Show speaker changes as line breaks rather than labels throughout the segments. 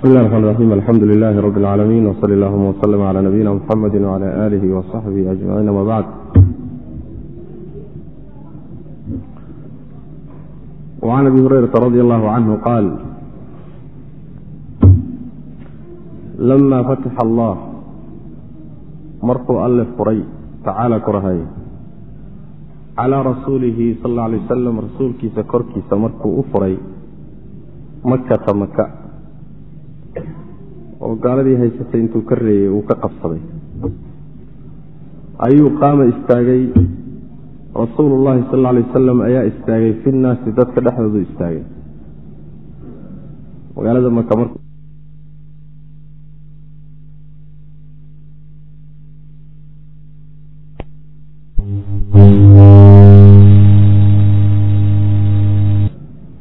bismi llahi raxmaan raxiim alxamdu lilaahi rabbi alcaalamiin wsali allahuma wslm cala nabiyina muxamedi wcala aalihi wasaxbihi ajmaciin ama bacd wacan abi hurayrata radi allahu canhu qaal lama fataxa allah markuu alle furay tacaala korahay calaa rasuulihi sal alla alay wasalam rasuulkiisa korkiisa markuu u furay makata maka oo gaaladii haysatay intuu ka reeyey uu ka qabsaday. Ayuu qaama istaagay. Rasuulu llahi sal alay wasalam ayaa istaagay fi nnaasi dadka dhexdoodu istaagay. Magaalada maka mark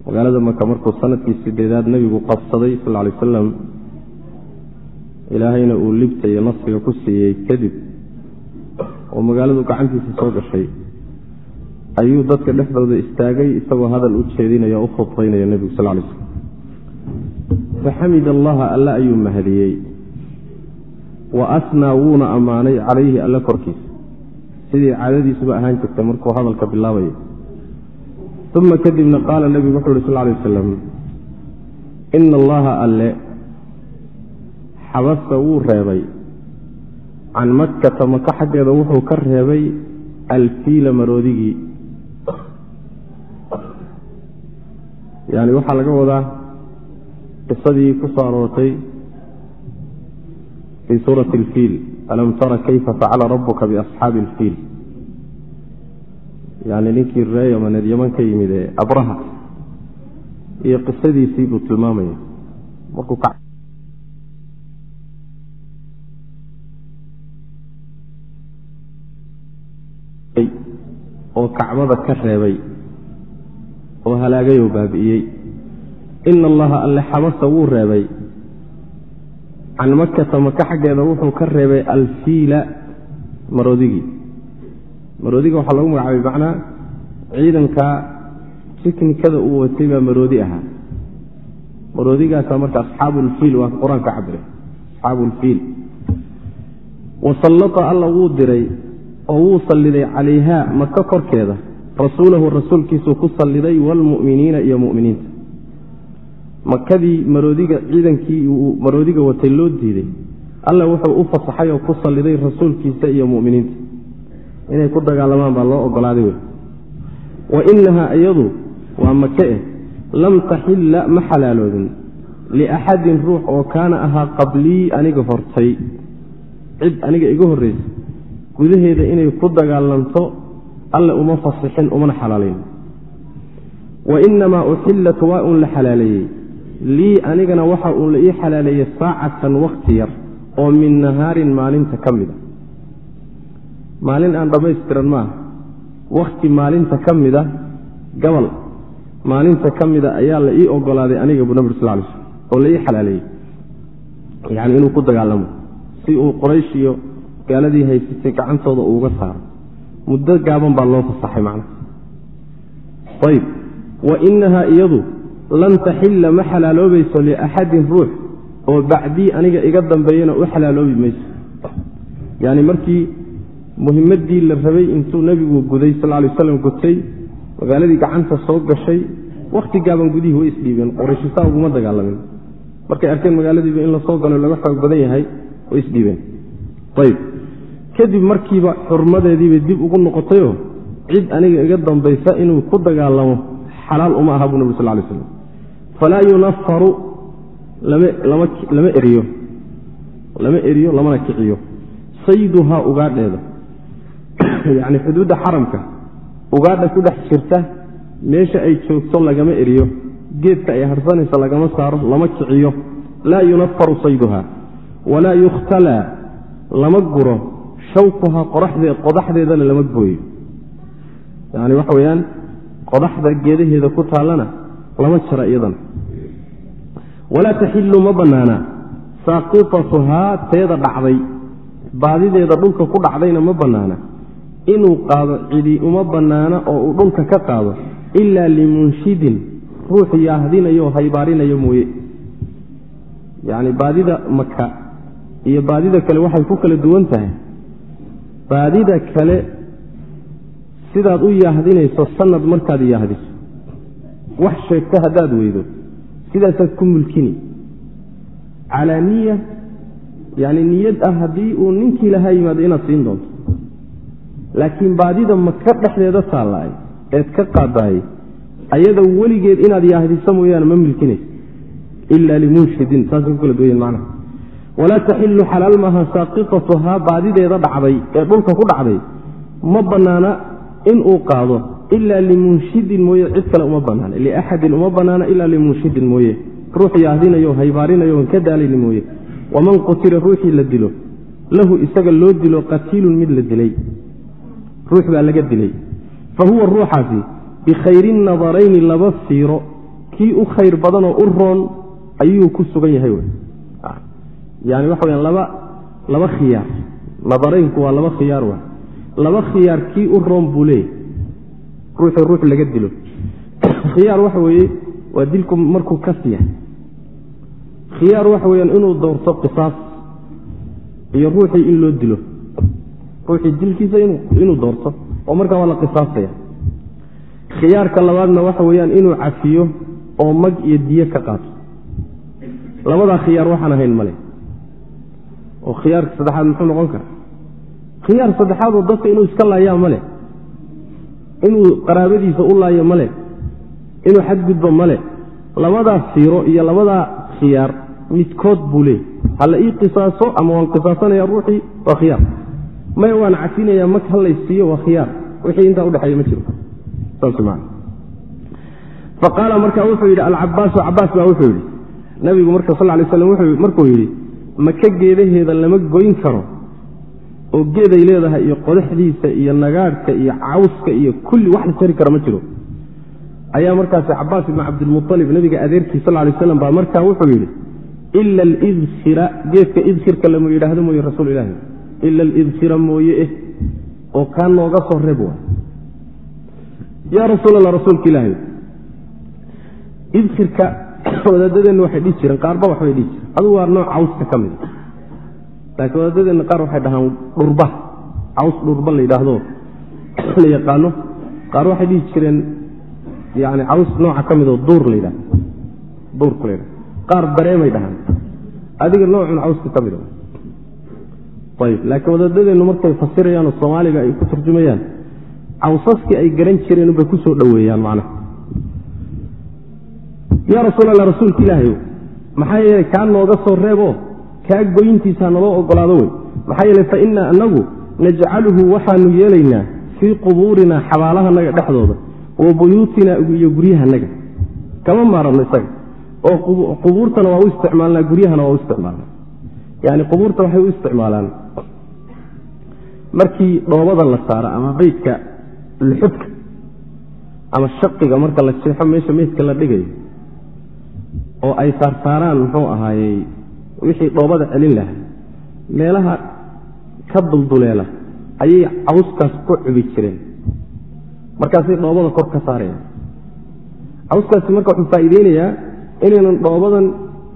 magaalada maka markuu sannadkii sideedaad nebigu qabsaday sal alay wasalam ilaahayna uu libta iyo nasriga ku siiyey kadib oo magaaladu gacantiisa soo gashay ayuu dadka dhexdooda istaagay isagoo hadal u jeedinaya o u khudbaynaya nebigu sal lay slm faxamid allaha alle ayuu mahadiyey wa asnaa wuuna ammaanay calayhi alle korkiisa. Sidii caadadiisuba ahaan jirtay markuu hadalka bilaabaya uma kadibna qaala nebigu wuxuu uhi sal lay wasalam ina allaha alle xabasa wuu reebay. Can makkata maka xaggeeda wuxuu ka reebay alfiila maroodigii yani waxaa laga wadaa qisadii ku soo aroortay fii suurati alfiil. Alam tara kayfa facala rabuka biasxaabi alfiil? Yani ninkii ree yamaneed yaman ka yimid ee abraha. Iyo qisadiisii buu tilmaamaya. Markuu oo kacbada ka reebay oo halaagay oo baabi'iyey ina allaha alle xabasa wuu reebay. Can makata maka xaggeeda wuxuu ka reebay alfiila maroodigii maroodiga waxaa lagu magacaabay macnaa ciidanka tiknikada uu watay baa maroodi ahaa. Maroodigaasa marka asxaabu lfiil waa qur'aanka cabire asxaabu lfiil wasallata alla wuu diray oo wuu salliday calayha maka korkeeda. Rasuulahu rasuulkiisuu ku salliday waalmu'miniina iyo mu'miniinta. Makadii maroodiga ciidankii uu maroodiga watay loo diiday. Alla wuxuu u fasaxay oo ku salliday rasuulkiisa iyo mu'miniinta. Inay ku dagaalamaan baa loo ogolaaday wey wa inahaa iyadu waa make eh lam taxilla ma xalaaloodin. Liaxadin ruux oo kaana ahaa qablii aniga hortay. Cid aniga iga horraysa gudaheeda inay ku dagaalanto alle uma fasixin umana xalaalayn. Wa inamaa uxillat waa uun la xalaaleeyey. Lii anigana waxa uun la ii xalaaleeyey saacatan wakhti yar oo min nahaarin maalinta ka mida maalin aan dhammaystiran maaha wakhti maalinta ka mida gabal maalinta ka mida ayaa la ii ogolaaday aniga buu nabig sal lay slm oo la ii xalaaleeyey. Yani inuu ku dagaalamo si uu qoraysh iyo gaaladii haysatay gacantooda uuga saaro. Muddo gaaban baa loo fasaxay macna. Ayb wa inahaa iyadu lan taxilla ma xalaaloobayso liaxadin ruux oo bacdii aniga iga dambeeyana u xalaaloobi mayso. Yani markii muhimadii la rabay intuu nebigu guday sal lay waslam gutay magaaladii gacanta soo gashay wakhti gaaban gudihii way isdhiibeen. Qorayshsaa uguma dagaalamin markay arkeen magaaladiiba in la soo galo laga xoog badan yahay way isdhiibeen. Ayb kadib markiiba xurmadeediibay dib ugu noqotayoo cid aniga iga dambaysa inuu ku dagaalamo xalaal uma aha buu nabig sal lay slam falaa yunafaru lama eriyo. Lama eriyo lamana kiciyo. Sayduhaa ugaadheeda. Yacni xuduudda xaramka ugaadha ku dhex jirta meesha ay joogto lagama eriyo. Geedka ay harsanaysa lagama saaro lama kiciyo. Laa yunafaru sayduhaa walaa yukhtalaa lama guro shawkuhaa qodaxdeedana lama gooyo yani waxa weyaan qodaxda geedaheeda ku taallana lama jara iyadana. Walaa taxilu ma bannaana saaqitatuhaa teeda dhacday baadideeda dhulka ku dhacdayna ma bannaana. Inuu qaado cidi uma bannaana oo uu dhulka ka qaado ilaa limunshidin ruux yaahdinayo haybaarinayo mooye. Yacni baadida maka iyo baadida kale waxay ku kala duwan tahay baadida kale sidaad u yaahdinayso sanad markaad yaahdiso wax sheegto haddaad weydo. Sidaasaad ku mulkini. Calaa niya yani niyad ah haddii uu ninkii lahaa yimaado inaad siin doonto. Laakiin baadida maka dhexdeeda taallaay eed ka qaadahay ayada weligeed inaad yaahdiso mooyaane ma milkinaysa ila limunshidin saasay ku kala duwayen macnaha walaa taxilu xalaal maaha saaqitatuhaa baadideeda dhacday ee dhulka ku dhacday. Ma bannaana inuu qaado ilaa limunshidin mooye cid kale uma banaana liaxadin uma banaana ilaa limunshidin mooye. Ruux yaahdinayo haybaarinayo ka daalayni mooye. Waman qutila ruuxii la dilo. Lahu isaga loo dilo qatiilun mid la dilay. Ruux baa laga dilay. Fa huwa ruuxaasi bikhayri nadarayni laba fiiro. Kii u khayr badanoo u roon ayuu ku sugan yahay yani waxa weyaan laba laba khiyaar. Nadaraynku waa laba khiyaar wa laba khiyaar kii u roon buu leeyahy ruuxii ruux laga dilo. Khiyaar waxa weeye waa dilku markuu kas yahay. Khiyaar waxa weyaan inuu doorto qisaas iyo ruuxii in loo dilo. Ruuxii dilkiisa inuu doorto oo markaa waa la qisaasaya khiyaarka labaadna waxa weeyaan inuu cafiyo oo mag iyo diyo ka qaato. Labadaa khiyaar waxaan ahayn male oo khiyaarka saddexaad muxuu noqon kara khiyaar saddexaadoo dadka inuu iska laayaa male inuu qaraabadiisa u laayo male inuu xadgudbo male labadaa fiiro iyo labadaa khiyaar midkood buu leeyay hala ii qisaaso ama waan qisaasanaya ruuxii waa khiyaar. Maya waan cafinaya mag halaysiiyo waa khiyaar. Wixii intaa udhexeeya ma jiro. Faqaala marka wuxuu yidhi alcabaasu cabaas baa wuxuu yidhi. Nabigu marka sal lay slam markuu yidhi maka geedaheeda lama goyn karo oo geeday leedahay iyo qodaxdiisa iyo nagaadhka iyo cawska iyo kulli wax la jari kara ma jiro. Ayaa markaasi cabaas ibn cabdilmualib nabiga adeerkii sal lay slam baa markaa wuxuu yidhi ila alidkhira geedka idkhirka lama yidhaahdo mooye rasuul ilahi ila alidkhira mooye eh oo kaa nooga soo reeb waay. Yaa rasuulallah rasuulka ilaahi idkhirka wadaadadeenna waxay dhihi jireen qaarba waxbay dhihi jireen. Adugu waa nooc cawska ka mida laakiin wadaadadeenna qaar waxay dhahaan dhurba. Caws dhurba la yidhaahdo la yaqaano. Qaar waxay dhihi jireen yani caws nooca ka midoo duur la yidhahdo duurka la yidhahdo qaar bareemay dhahaan. Adiga noocun cawska ka mida ayb laakiin wadaadadeennu markay fasirayaanoo soomaaliga ay ku turjumayaan cawsaskii ay garan jireen bay ku soo dhoweeyaan macnaha yaa rasuul allah rasuulka ilaahayow maxaa yeeley kaa nooga soo reebo? Kaa goyntiisaa naloo ogolaado wey. Maxaa yeeley fa innaa annagu najcaluhu waxaanu yeelaynaa fii qubuurinaa xabaalahanaga dhexdooda wa buyuutinaa iyo guryahanaga kama maaranno isaga. Oo qubuurtana waa u isticmaalnaa guryahana waa u isticmaalnaa. Yani qubuurta waxay u isticmaalaan markii dhoobada la saaro ama beydka luxudka ama shaqiga marka la jeexo meesha meydka la dhigayo oo ay saarsaaraan muxuu ahaayey wixii dhoobada celin lahaa. Meelaha ka dulduleela ayay cawskaas ku cubi jireen. Markaasay dhoobada kor ka saarayaan cawskaasi marka wuxuu faa'iideynayaa inaynan dhoobadan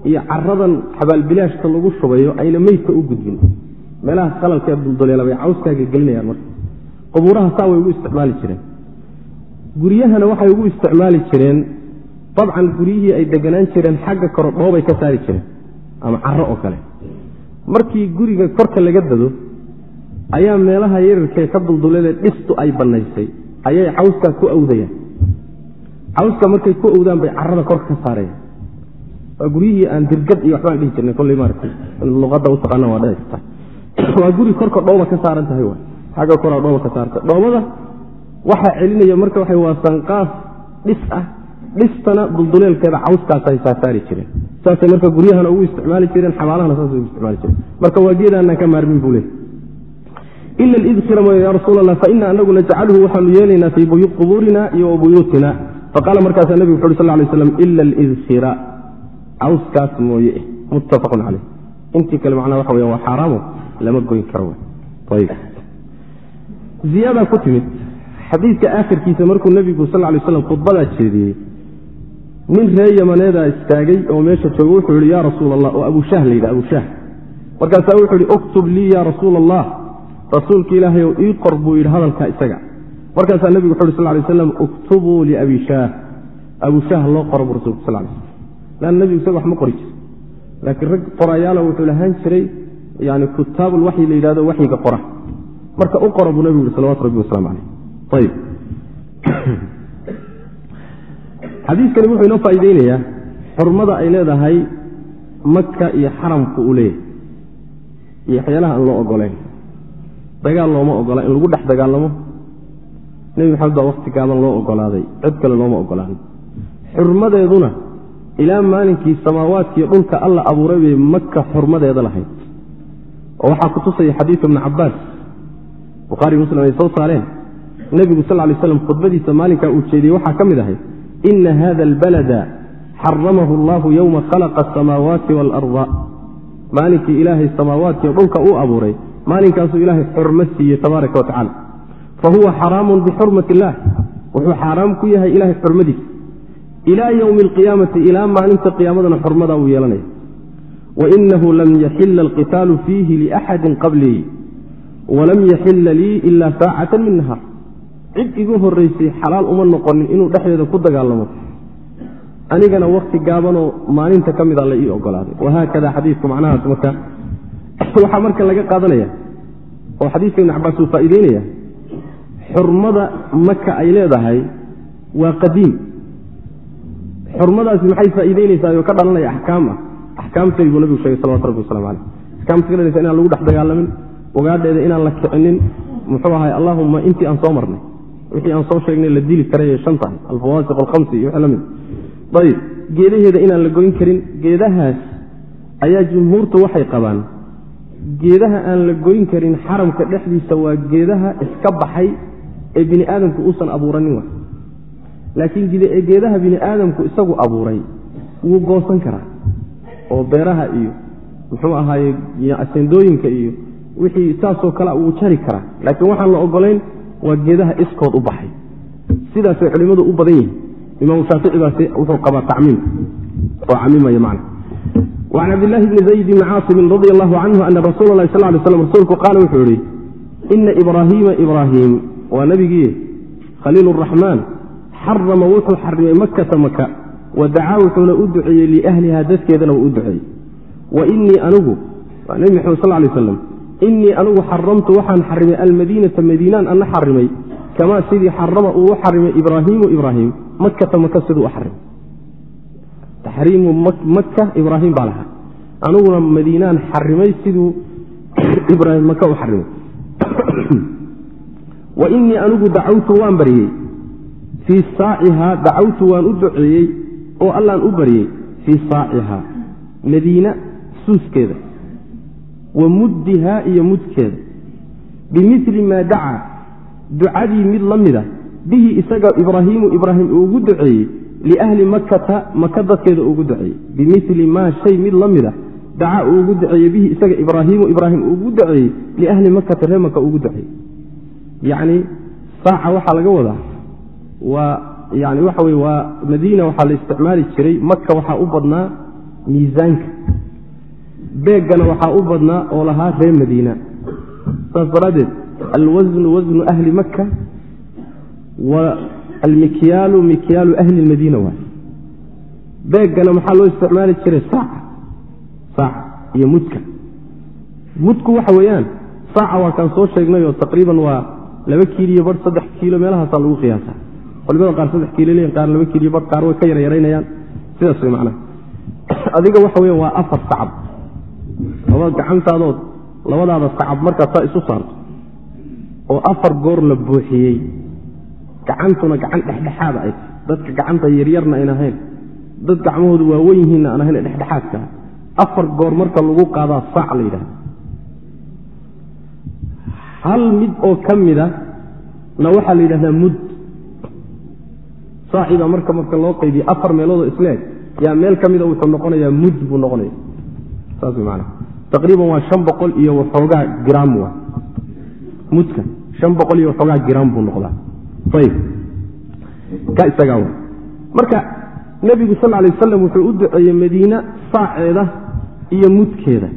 iyo caradan xabaalbilaashka lagu shubayo ayna meydka u gudbin. Meelaha qalalkee dulduleela bay cawskaaga gelinayaan marka. Qubuuraha saa way ugu isticmaali jireen. Guryahana waxay ugu isticmaali jireen dabcan guryihii ay deganaan jireen xagga koro dhoobay ka saari jireen ama caro oo kale. Markii guriga korka laga dado ayaa meelaha yararkee ka dulduleele dhistu ay bannaysay. Ayay cawskaa ku awdayaan. Cawska markay ku awdaan bay carada korka ka saarayaan waa guryihii aan dirgad iyo waxbaan dhihi jirnay kolley maaragtay luqadda u waa dhici waa guri korka dhooba ka saaran tahay waay. Xagga koraa dhooba ka saarta. Dhoobada waxaa celinaya marka waxa waa sanqaaf dhis ah dhistana dulduleelkeeda cawskaasay saasaari jireen. Saasay marka guryahana ugu isticmaali jireen xabaalahana saasay ugu isticmaali jireen. Marka waa geedaanaan ka maarmin buu leey ila lidkhira mooye ya rasuul allah faina anagu najcaluhu waxaanu yeelaynaa fii qubuurina iyo buyuutina. Faqaala markaasaa nebigu wuxu uri sal lay slam ila alidkhira cawskaas mooye muttafaqun caleyh intii kale macnaa waxa weya waa xaaraamo lama goyn karo ayb ziyaada ku timid. Xadiidka aakhirkiisa markuu nebigu sal lay slam khudbadaa jeediyey nin ree yamaneedaa istaagay oo meesha jooga wuxuu yihi yaa rasuul allah oo abushah la yidhi abushah markaasaa wuxuu yihi uktub lii yaa rasuula allah rasuulka ilaahay oo ii qor buu yidhi hadalkaa isaga. Markaasaa nebigu wuxu uhi sal lay slam uktubuu liabi shaah abu shaah loo qoro buu rasulku sal slam leanna nebigu isaga wax ma qori jir laakiin rag qorayaala wuxuu lahaan jiray yani kutaabulwaxyi la yidhahdo waxyiga qora. Marka u qora buu nebigu yihi salawatu rabbi waslamu caleyh ayb xadiiskani wuxuu inoo faa'iideynayaa xurmada ay leedahay maka iyo xaramku uu leeyahay iyo waxyaalaha aan loo ogolayn dagaal looma ogola in lagu dhex dagaalamo. Nebi maxamed baa wakti gaaban loo ogolaaday cid kale looma ogolaanin xurmadeeduna ilaa maalinkii samaawaadkiiyo dhulka alla abuuray bay maka xurmadeeda lahayd. Oo waxaa ku tusaya xadiidu ibni cabaas bukhaari muslim ay soo saareen. Nebigu sal lay slam khudbadiisa maalinkaa uu jeediyey waxaa ka mid ahay ina hada albalada xaramahu allahu yowma khalaqa asamaawaati waalarda maalinkii ilaahay samaawaadkiiyo dhulka uu abuuray maalinkaasuu ilaahay xurmo siiyey tabaaraka wa tacala fa huwa xaraamun bixurmati illaah wuxuu xaaraam ku yahay ilahay xurmadiisa ilaa ywmi alqiyaamati ilaa maalinta qiyaamadana xurmadaa uu yeelanaya wainahu lam yaxila alqitaalu fiihi liaxadin qablii walam yaxila lii ila saacatan min nahaar cid igu horeysay xalaal uma noqonin inuu dhexdeeda ku dagaalamo. Anigana wakti gaabanoo maalinta ka mida la ii ogolaaday. Wahaakada xadiiku macnahaas marka waxaa marka laga qaadanaya oo xadiiska ibn cabaas uu faa'iideynaya xurmada maka ay leedahay waa qadiim. Xurmadaasi maxay faa'iideynaysaa oo ka dhalanaya axkaam ah? Axkaamteedi buu nabigu sheegay salawatu rabbi waslamu caleyh axkaamta ka dhalaysa inaan lagu dhex dagaalamin ogaadheeda inaan la kicinin muxuu ahay allahuma intii aan soo marnay wixii aan soo sheegnay la dili karay shan alfawaasiq alkhamsi iyo wixii la mid. Ayib geedaheeda inaan la goyn karin geedahaas ayaa jumhuurtu waxay qabaan geedaha aan la goyn karin xaramka dhexdiisa waa geedaha iska baxay ee bini aadamku uusan abuuranin wa laakiin geedaha bini aadamku isagu abuuray wuu goosan karaa oo beeraha iyo muxuu ahaaye asendooyinka iyo wixii saasoo kale wuu jari karaa. Laakiin waxaan la ogolayn waa geedaha iskood u baxay. Sidaasay culimmadu u badan yihiin imaamu shaafici baase wuxuu qabaa tacmiim. Oo camimaya macna. وcan cabdillaahi bni zayd bni caasimin radi allahu canhu ana rasuula lahi sal lay slam rasuulku qaala wuxuu yihi ina ibraahiima ibraahim waa nebigii khaliil raxmaan xarama wuxuu xarimay makata maka wa dacaa wuxuuna u duceeyey liahliha dadkeedana wuu u duceeyey. Wa inii anigu waa nebi maxamed sal lay aslam inii anigu xaramtu waxaan xarimay almadiinata madiinaan ana xarimay. Kamaa sidii xarama uu u xarimay ibraahiimu ibraahim. Makata maka siduu u xarimay. Taxriimu maka ibraahim baa lahaa. Aniguna madiinaan xarimay siduu ibraahim maka u xarimay. Wa inii anigu dacawtu waan baryey fii saacihaa dacawtu waan u duceeyey oo allaan u baryey fii saacihaa madiina suuskeeda wa muddihaa iyo mudkeeda. Bimili maa dacaa ducadii mid la mida bihi isaga ibraahiimu ibraahim uu ugu duceeyey liahli makata maka dadkeeda ugu duceeyey. Bimili maa shay mid la mida dacaa uu ugu duceeyey bihi isaga ibraahiimu ibraahim ugu duceeyey liahli makata ree maka ugu duceeyey. Yacni saaca waxaa laga wadaa waa yani waxa weye waa madiina waxaa la isticmaali jiray maka waxaa u badnaa miisaanka beeggana waxaa u badnaa oo lahaa ree madiina. Saas daraaddeed alwasnu wasnu ahli maka wa almikyaalu mikyaalu ahli lmadiina waay beeggana maxaa loo isticmaali jiray? Saaca. Saaca iyo mudka. Mudku waxa weeyaan saaca waa kaan soo sheegnay oo taqriiban waa laba kiiliyo bar saddex kiilo meelahaasaa lagu qiyaasa culimada qaar saddex kiilo leeyihiin qaar laba kiiliyo bar qaar way ka yara yaraynayaan sidaas way macnaha. Adiga waxa weya waa afar sacab laba gacantaadood labadaada sacab markaad saa isu saarto oo afar goor la buuxiyey gacantuna gacan dhexdhexaada ay dadka gacanta yaryarna ayn ahayn dad gacmahoodu waawen yihiinna aan ahayn dhexdhexaadka afar goor marka lagu qaadaa saac la yidhahda hal mid oo ka mida na waxaa la yidhahdaa mud. Saaciba marka marka loo qaybiye afar meeloodoo isleeg yaa meel ka mida wuxuu noqonayaa mud buu noqonaya taqriiban waa shan boqol iyo waxoogaa gram waa. Mudka shan boqol iyo waxoogaa gram buu noqdaa. Ayib ka isagaa wa marka nebigu sal lay wasalam wuxuu u duceeyey madiine saaceeda iyo mudkeeda.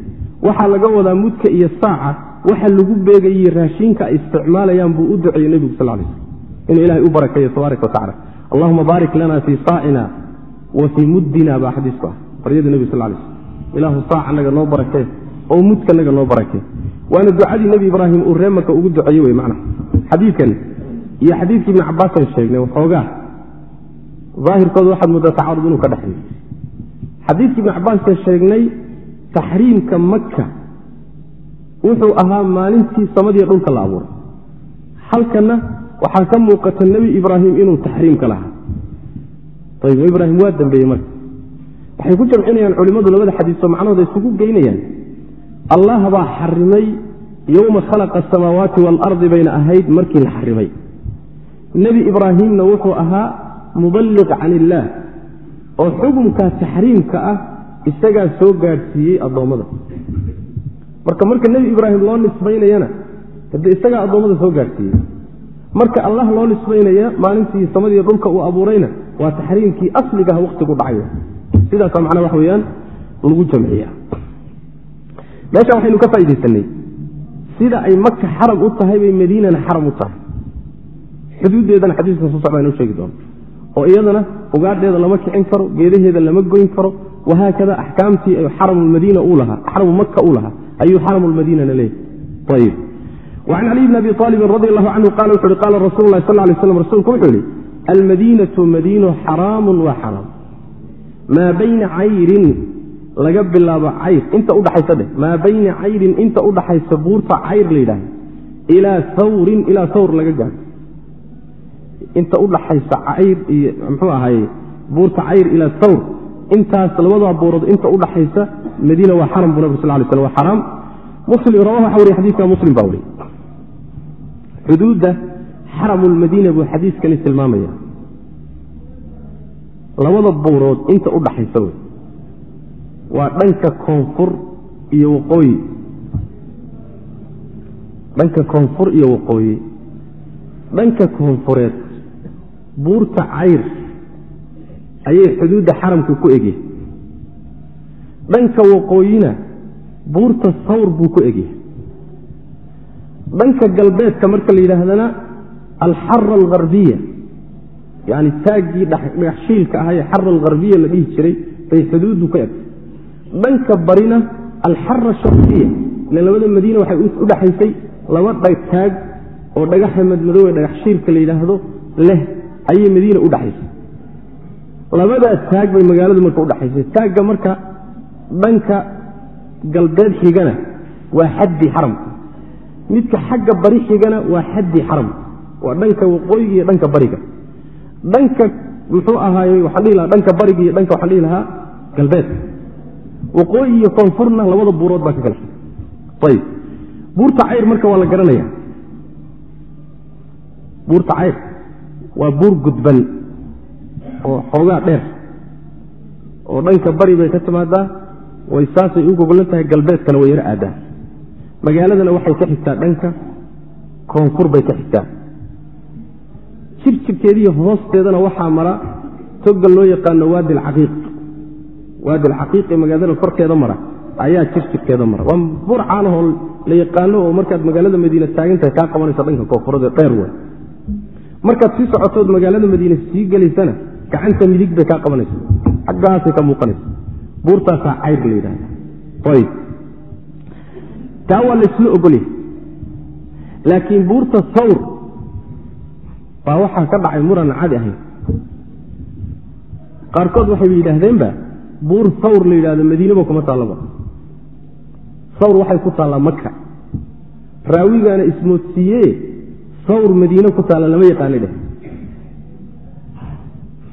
Waxaa laga wadaa mudka iyo saaca waxa lagu beegayey raashiinka ay isticmaalayaan buu u duceeyey nebigu sal lay slam inuu ilahay u barakeeyo tabaaraka wa tacala. Allahuma baarik lana fii saacina wa fii muddina baa xadiisku ah. Baryada nebigu sal lay slm ilaahu saacanaga noo barakee oo mudkanaga noo barakee waana ducadii nebi ibraahim uu ree maka ugu duceeye wey macnaha xadiidkan iyo xadiidkii ibni cabaasan sheegnay waxoogaa daahirkooda waxaad muddaa tacaarud inuu ka dhexeeyo xadiidkii ibni cabaaska sheegnay taxriimka maka wuxuu ahaa maalintii samadiiyo dhulka la abuuray. Halkanna waxaa ka muuqata nebi ibraahim inuu taxriimka lahaa. Ayb ibraahim waa dambeeyey marka waxay ku jamcinayaan culimmadu labada xadiisoo macnahooda isugu geynayaan. Allah baa xarimay yowma khalaqa asamaawaati waalardi bayna ahayd markii la xarimay. Nebi ibraahimna wuxuu ahaa muballiq can illaah oo xukunkaa taxriimka ah isagaa soo gaadhsiiyey addoommada. Marka marka nebi ibraahim loo nisbaynayana hade isagaa addoommada soo gaadhsiiyey. Marka allah loo nisbaynaya maalintii samadiiyo dhulka uu abuurayna waa taxriimkii asligaha wakhtigu dhacay sidaasa macnaa wax weyaan lagu jamciya meesha waxaynu ka faa'idaysanay sida ay maka xaram u tahay bay madiinana xaram u tahay. Xuduuddeedana xadiiskan soo socda inu sheegi doono oo iyadana ugaadheeda lama kicin karo geedaheeda lama goyn karo. Wahaakada axkaamtii xaramulmadiina uu lahaa xaramu maka uu lahaa ayuu xaramulmadiinana leeyahy ayib wacan caliy bni abi aalibin radi allahu canhu qala wuxu uhi qaala rasulu lahi sal lay slam rasuulku wuxuu yihi almadiinatu madiino xaraamun waa xaraam maa bayna cayrin laga bilaabo cayr inta udhaxaysa dheh maa bayna cayrin inta udhaxaysa buurta cayr la yidhaahdo ilaa hawrin ilaa hawr laga gaado inta udhaxaysa cayr iyo mxuu ahaye buurta cayr ilaa hawr intaas labadaa buurood inta udhaxaysa madiina waa xaram bu nabig sal lay slam waa xaraam. Muslim rawaha waxa wariye xadiiska muslim baa wariye xuduudda xaramulmadiina buu xadiiskani tilmaamaya labada buurood inta udhaxaysa wey. Waa dhanka koonfur iyo waqooyi. Dhanka koonfur iyo waqooyi. Dhanka koonfureed buurta cayr ayay xuduudda xaramka ku egyahay dhanka waqooyina buurta sawr buu ku egyahay dhanka galbeedka marka la yidhaahdana alxara alharbiya yani taaggii dhagaxshiilka ahaa ee xara alharbiya la dhihi jiray bay xuduuddu ka egtay dhanka barina alxara sharbiya ilan labada madiina waxay u dhaxaysay laba taag oo dhagaxa madmadoowe dhagaxshiilka la yidhaahdo leh ayay madiina u dhaxaysay labadaas taag bay magaaladu marka udhaxaysay taagga marka dhanka galbeed xigana waa xaddii xaramka midka xagga bari xigana waa xaddii xaramka waa dhanka waqooyiga iyo dhanka bariga dhanka muxuu ahaaye waxaan dhihi lahaa dhanka bariga iyo dhanka waxaan dhihi lahaa galbeedka waqooyi iyo koonfurna labada buurood baa ka kala ayib buurta cayr marka waa la garanaya. Buurta cayr waa buur gudban oo xoogaa dheer. Oo dhanka bari bay ka timaadaa way saasay u gogolan tahay galbeedkana way yaro aadaan magaaladana waxay ka xigtaa dhanka koonfur bay ka xigtaa jirjirkeediiyo hoosteedana waxaa mara toga loo yaqaano waadi alcaqiiq waadi alcaqiiq ee magaalada korkeeda mara ayaa jirjirkeeda mara. Waa buur caanahoo la yaqaano oo markaad magaalada madiine taagantahay kaa qabanaysa dhanka koonfureed dheer wey markaad sii socotood magaalada madiine sii gelaysana gacanta midig bay kaa qabanaysa xaggaasay ka muuqanaysa buurtaasaa cayr la yidhahda ayb taa waa laysla ogolyahay. Laakiin buurta sawr baa waxaa ka dhacay muran cadi ahayn qaarkood waxay yidhaahdeenba buur sawr la yidhahdo madiinaba kuma taallaba. Sawr waxay ku taallaa maka raawigaana ismoodsiiye sawr madiine ku taalla lama yaqaana dheh.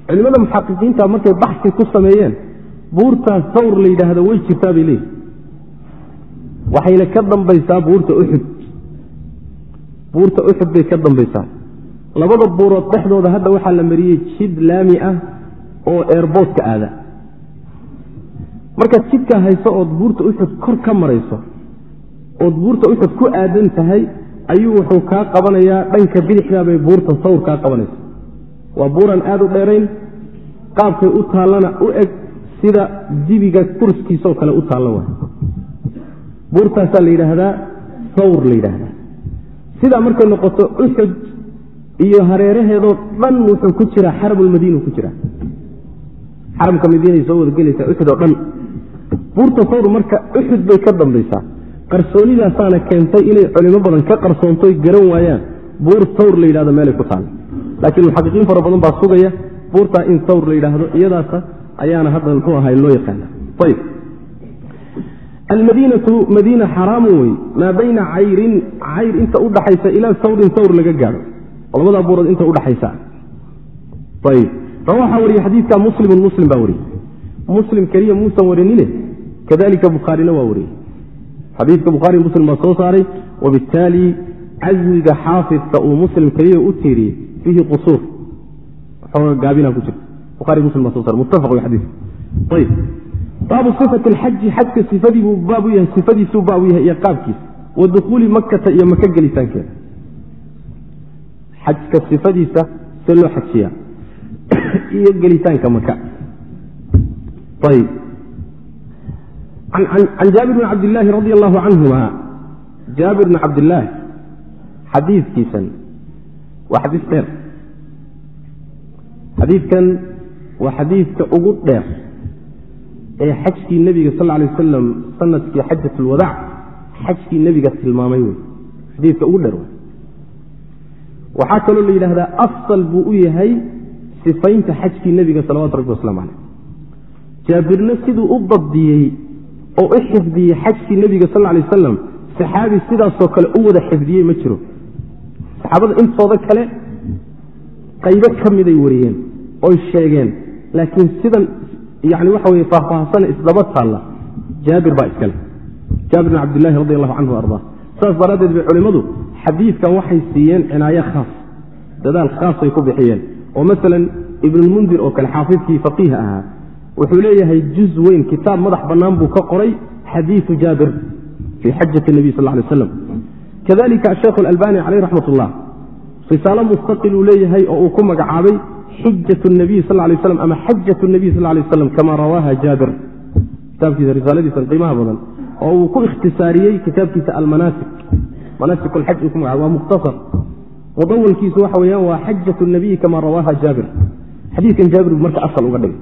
Culimada muxaqiqiinta markay baxsi ku sameeyeen buurtaas sawr la yidhaahdo way jirtaa bay leeyihi waxayna ka dambaysaa buurta uxud buurta uxud bay ka dambaysaa labada buurood dhexdooda hadda waxaa la mariyey jid laami ah oo eerboodka aada. Markaad jidkaa hayso ood buurta uxud kor ka marayso ood buurta uxud ku aadan tahay ayuu wuxuu kaa qabanayaa dhanka bidixdaa bay buurta sawr kaa qabanaysa waa buuran aad u dheerayn qaabkay u taallana u eg sida dibiga kurskiisoo kale u taallo waay buurtaasaa la yidhaahdaa sawr la yidhaahdaa. Sidaa markay noqoto uxud iyo hareeraheedoo dhan wuxuu ku jiraa xaramulmadiina ku jiraa xaramka madiinay soo wada gelaysaa uxud oo dhan. Buurta sawr marka uxud bay ka dambaysaa. Qarsoonidaasaana keentay inay culimo badan ka qarsoontoy garan waayaan. Buur sawr la yidhahdo meelay ku taalla laakiin muxaqiqiin fara badan baa sugaya. Buurtaa in sawr la yidhaahdo iyadaasa ayaana hadda muxuu ahay loo yaqaana ayb almadiinatu madiina xaraamu wey maa bayna cayrin cayr inta udhaxaysa ilaa sawrin sawr laga gaadho labadaa buurood inta udhaxaysa waxaa wariyey xadiidka muslimun muslim baa wariyey. Muslim keliya muusan warinine kadalika bukhaarina waa wariyey. Xadiidka bukhaari muslim baa soo saaray wabittaali caswiga xaafidka uu muslim keliya u tiiriyey fiihi qusuur. Xooga gaabina ku jirta buhari muslim baa soo saaray. Muttafaq wey xadiis. Ayb baabu sifati alxaji xajka sifadiibuu baab u yahay sifadiisuu baab yahay iyo qaabkiisa. Wa dukhuuli makata iyo maka gelitaankeeda xajka sifadiisa see loo xajiyaa iyo gelitaanka maka can jaabir bn cabdillaahi radi allahu canhuma jaabir bn cabdillaahi xadiidkiisan waa xadiis dheer. Xadiidkan waa xadiidka ugu dheer ee xajkii nebiga sal lay wasalam sannadkii xajat lwadaac xajkii nebiga tilmaamay wey xadiidka ugu dheer waxaa kaloo la yidhahdaa afsal buu u yahay sifaynta xajkii nebiga salawatu rabbi waslamu caleyh jaabirna siduu u dabdiyey oo u xifdiyey xajkii nebiga sal lay wasalam saxaabi sidaasoo kale u wada xifdiyey ma jiro. Saxaabada intooda kale qaybo ka miday wariyeen oy sheegeen laakiin sidan yani waxa weye faahfaahsana isdaba taalla. Jaabir baa iskale jaabir bin cabdillahi radi allahu canhu arda saas daraaddeed bay culimmadu xadiidkan waxay siiyeen cinaayo khaas. Dadaal khaasay ku bixiyeen. Oo masalan ibnulmundir oo kale xaafidkii faqiiha ahaa wuxuu leeyahay juz weyn kitaab madax bannaan buu ka qoray xadiiu jaabir fii xajati nabiy sal lay aslam kadalika asheekh alalbani caleyh raxmat ullah risaalo mustaqil uu leeyahay oo uu ku magacaabay xijat nabiy sal lay slam ama xajat nabiy sal lay aslam kama rawaaha jaabir. Kitaabkiisa risaaladiisan qiimaha badan oo uu ku ikhtisaariyey kitaabkiisa almanaasik manaasik alxaj uu ku magacaabay waa mukhtasar. Mudawalkiisu waxa weeyaan waa xajat nabiy kama rawaaha jaabir. Xadiidkan jaabir buu marka asal uga dhigay.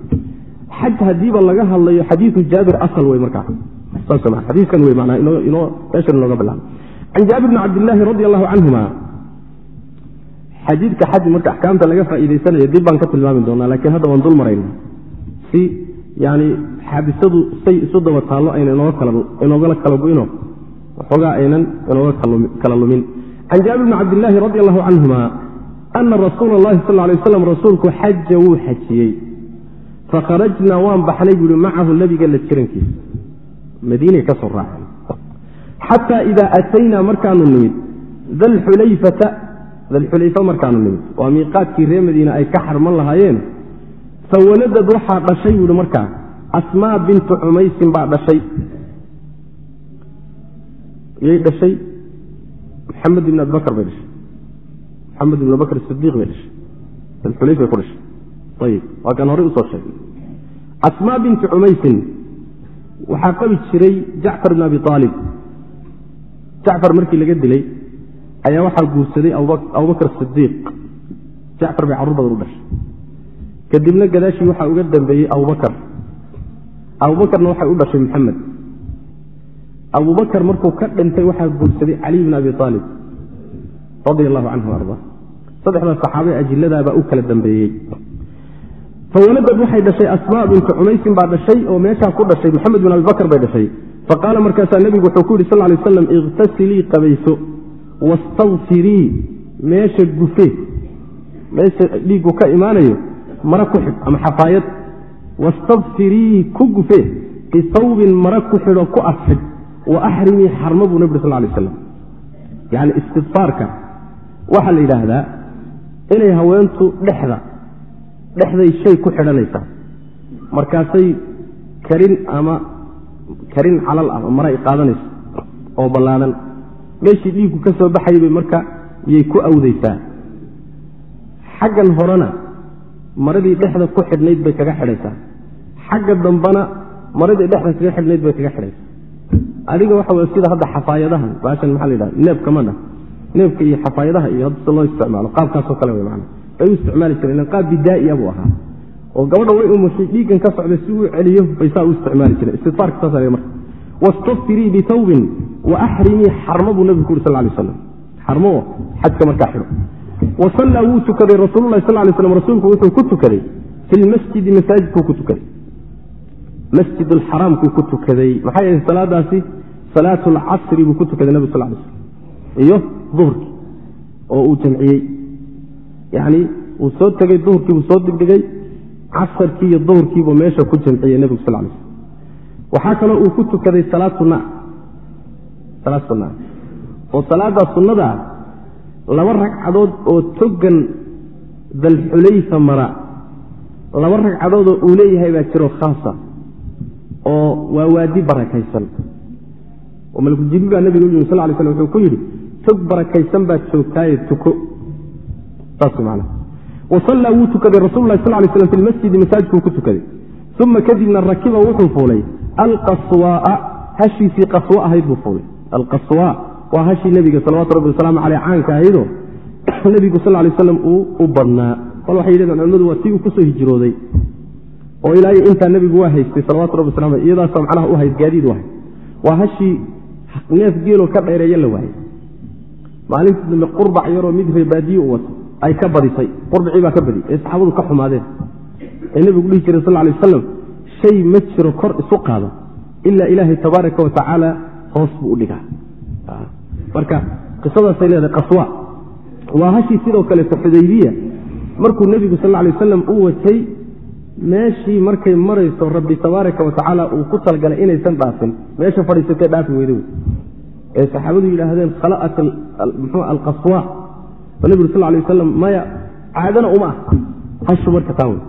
Xaj hadiiba laga hadlayo xadiiu jaabir asal wey markaa xadiiskan wey manaa inoo meeshan inooga bilaaba can jaabir bni cabdillaahi radi allahu canhuma xadiidka xaj marka axkaamta laga faa'iidaysanayo dib baan ka tilmaami doonaa laakiin hadda waan dul marayna si yani xaadisadu say isu daba taallo ayna inoogala kala goyno waxoogaa aynan inooga kala lumin. Can jaabir bni cabdillaahi radi allahu canhuma ana rasuula allahi sal lay waslam rasuulku xaja wuu xajiyey. Fakharajnaa waan baxnay buuhi macahu nabiga la jirankiisa. Madiinay ka raaceen. Xataa idaa ataynaa markaanu nimid dalxulayfata dalxulayfa markaanu nimid. Waa miiqaadkii reer madiine ay ka xarman lahaayeen. Fawaladad waxaa dhashay buuhi markaa asmaa bintu cumaysin baa dhashay yay dhashay maxamed ibn abibakr bay dhashay. Maxamed ibn abibakr sidiiq bay dhashay. Dalxulayfay ku dhashay. Ayib waa kan horey u soo sheegay. Asmaa bintu cumaysin waxaa qabi jiray jacfar ibn abi aalib jacfar markii laga dilay ayaa waxaa guursaday abubakr sidiiq jacfar bay carruur badan u dhashay. Kadibna gadaashii waxaa uga dambeeyey abubakar abubakarna waxay u dhashay maxamed abubakar markuu ka dhintay waxaa guursaday caliy bn abi aalib radia allahu canhu arda. Saddexda saxaabe ajiladaabaa u kala dambeeyey. Fawaladad waxay dhashay asmaa bintu cumaysin baa dhashay oo meeshaa ku dhashay maxamed bin abibakr bay dhashay. Faqaala markaasaa nebigu wuxuu ku yidhi sal lay aslam ikhtasilii qabayso wastakfirii meesha gufe meesha dhiiggu ka imaanayo mara ku xidh ama xafaayad. Wastakfirii ku gufe bisawbin mara ku xidho ku asxidh wa axrimii xarmo buu uri sal lay aslam yani istidfaarka waxaa la yidhaahdaa inay haweentu dhexda dhexday shay ku xidhanaysaa markaasay karin ama karin calal ah mara ay qaadanayso oo ballaadan meeshii dhiiggu ka soo baxayay bay marka yay ku awdaysaa. Xaggan horena maradii dhexda ku xidhnayd bay kaga xidhaysaa. Xagga dambana maradii dhexda kaga xidhnayd bay kaga xidhaysaa adiga waxa sida hadda xafaayadahan baashan maxaa la yidhahda neebka madha neebka iyo xafaayadaha iyo hadda loo isticmaalo qaabkaasoo kale wey maana bay u isticmaali jireen ilan qaab bidaa'iya buu ahaa. Oo gabadha way umushay dhiiggan ka socday si uu celiyo bay saa u isticmaali jireen. Istifaarka saas marka wastafirii bitawbin wa axrimii xarmo buu nebigu ku uri sal lay slam xarmo oo xajka markaa xidho. Wa wuu tukaday rasuululahi sal lay slam rasuulku wuxuu ku tukaday fi lmasjidi masaajidkuu ku tukaday masjid alxaraamkuu ku tukaday. Maxay ahayd salaadaasi? Salaatu alcasri buu ku tukaday nebigu sal slam iyo duhurkii oo uu jamciyey. Yacni uu soo tegey duhurkiibuu soo degdegay casarkii iyo duhurkiibuu meesha ku jamciyey nebigu sal slam waxaa kaloo uu ku tukaday salaad sunna oo salaaddaa sunnada ah laba ragcadood oo togan dalxulayfa mara. Laba ragcadoodoo uu leeyahay baa jiro khaasa oo waa waadi barakaysan oo malku jibriil baa nabiga u yimi sal lay slam wuxuu ku yidhi tog barakaysan baad joogtaaye tuko. Saas macana wa sallaa wuu tukaday rasul lahi sal lay slam fi lmasjidi masaajidkuu ku tukaday. Uma kadibna rakiba wuxuu fuulay. Alqaswaaa hashiisii qaswo ahayd buu fuulay. Alqaswa waa hashii nebiga salawatu rabbi wasalaamu caleyh caanka ahaydoo nebigu sal lay slam uu u badnaa. Bal waxay yidhahdeen culimadu waa tii uu ku soo hijrooday oo ilaa intaa nebigu waa haystay salawatu rabbi wasalam aleh iyadaasoo macnaha u hayd gaadiid u ahayd waa hashii neef geeloo ka dheereeya la waayey maalintii dambe qurbac yaroo mid reebaadiye u wato ay ka badisay. Qurbacii baa ka badi ee saxaabadu ka xumaadeen. Ee nebigu dhihi jiray sal lay wasalam shay ma jiro kor isu qaado ilaa ilaahay tabaaraka wa tacaala hoos buu u dhigaa. Marka qisadaasay leedahay qaswa. Waa hashii sidoo kaleeto xudaybiya markuu nebigu sal lay wasalam u watay meeshii markay marayso rabbi tabaaraka wa tacaala uu ku talgalay inaysan dhaafin meesha fadhiisatay dhaafi weyda wey ee saxaabadu yidhaahdeen khala'at mxu alqaswa. Oo sal lay wasalam maya caadana uma ah hashu marka taa wey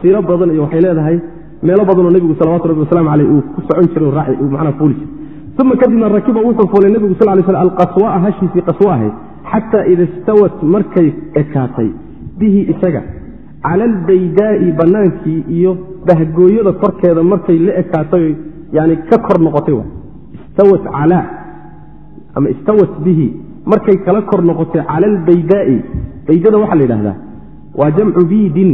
siiro badan iyo waxay leedahay. Meelo badanoo nebigu salawatu rabbi waslamu aleyh uu ku socon jiray raaci manaa fuuli jiray. Uma kadibna rakiba wuxuu fuulay nebigu sal lay sl alqaswaa hashiisii qaswo ahayd xataa ida istawat markay ekaatay bihi isaga cala albaydaa'i bannaankii iyo bahgooyada korkeeda markay la ekaatay yani ka kor noqotay wa? Istawat calaa ama istawat bihi. Markay kala kor noqotay cala albaydaa'i baydada waxaa la yidhahdaa waa jamcu biidin.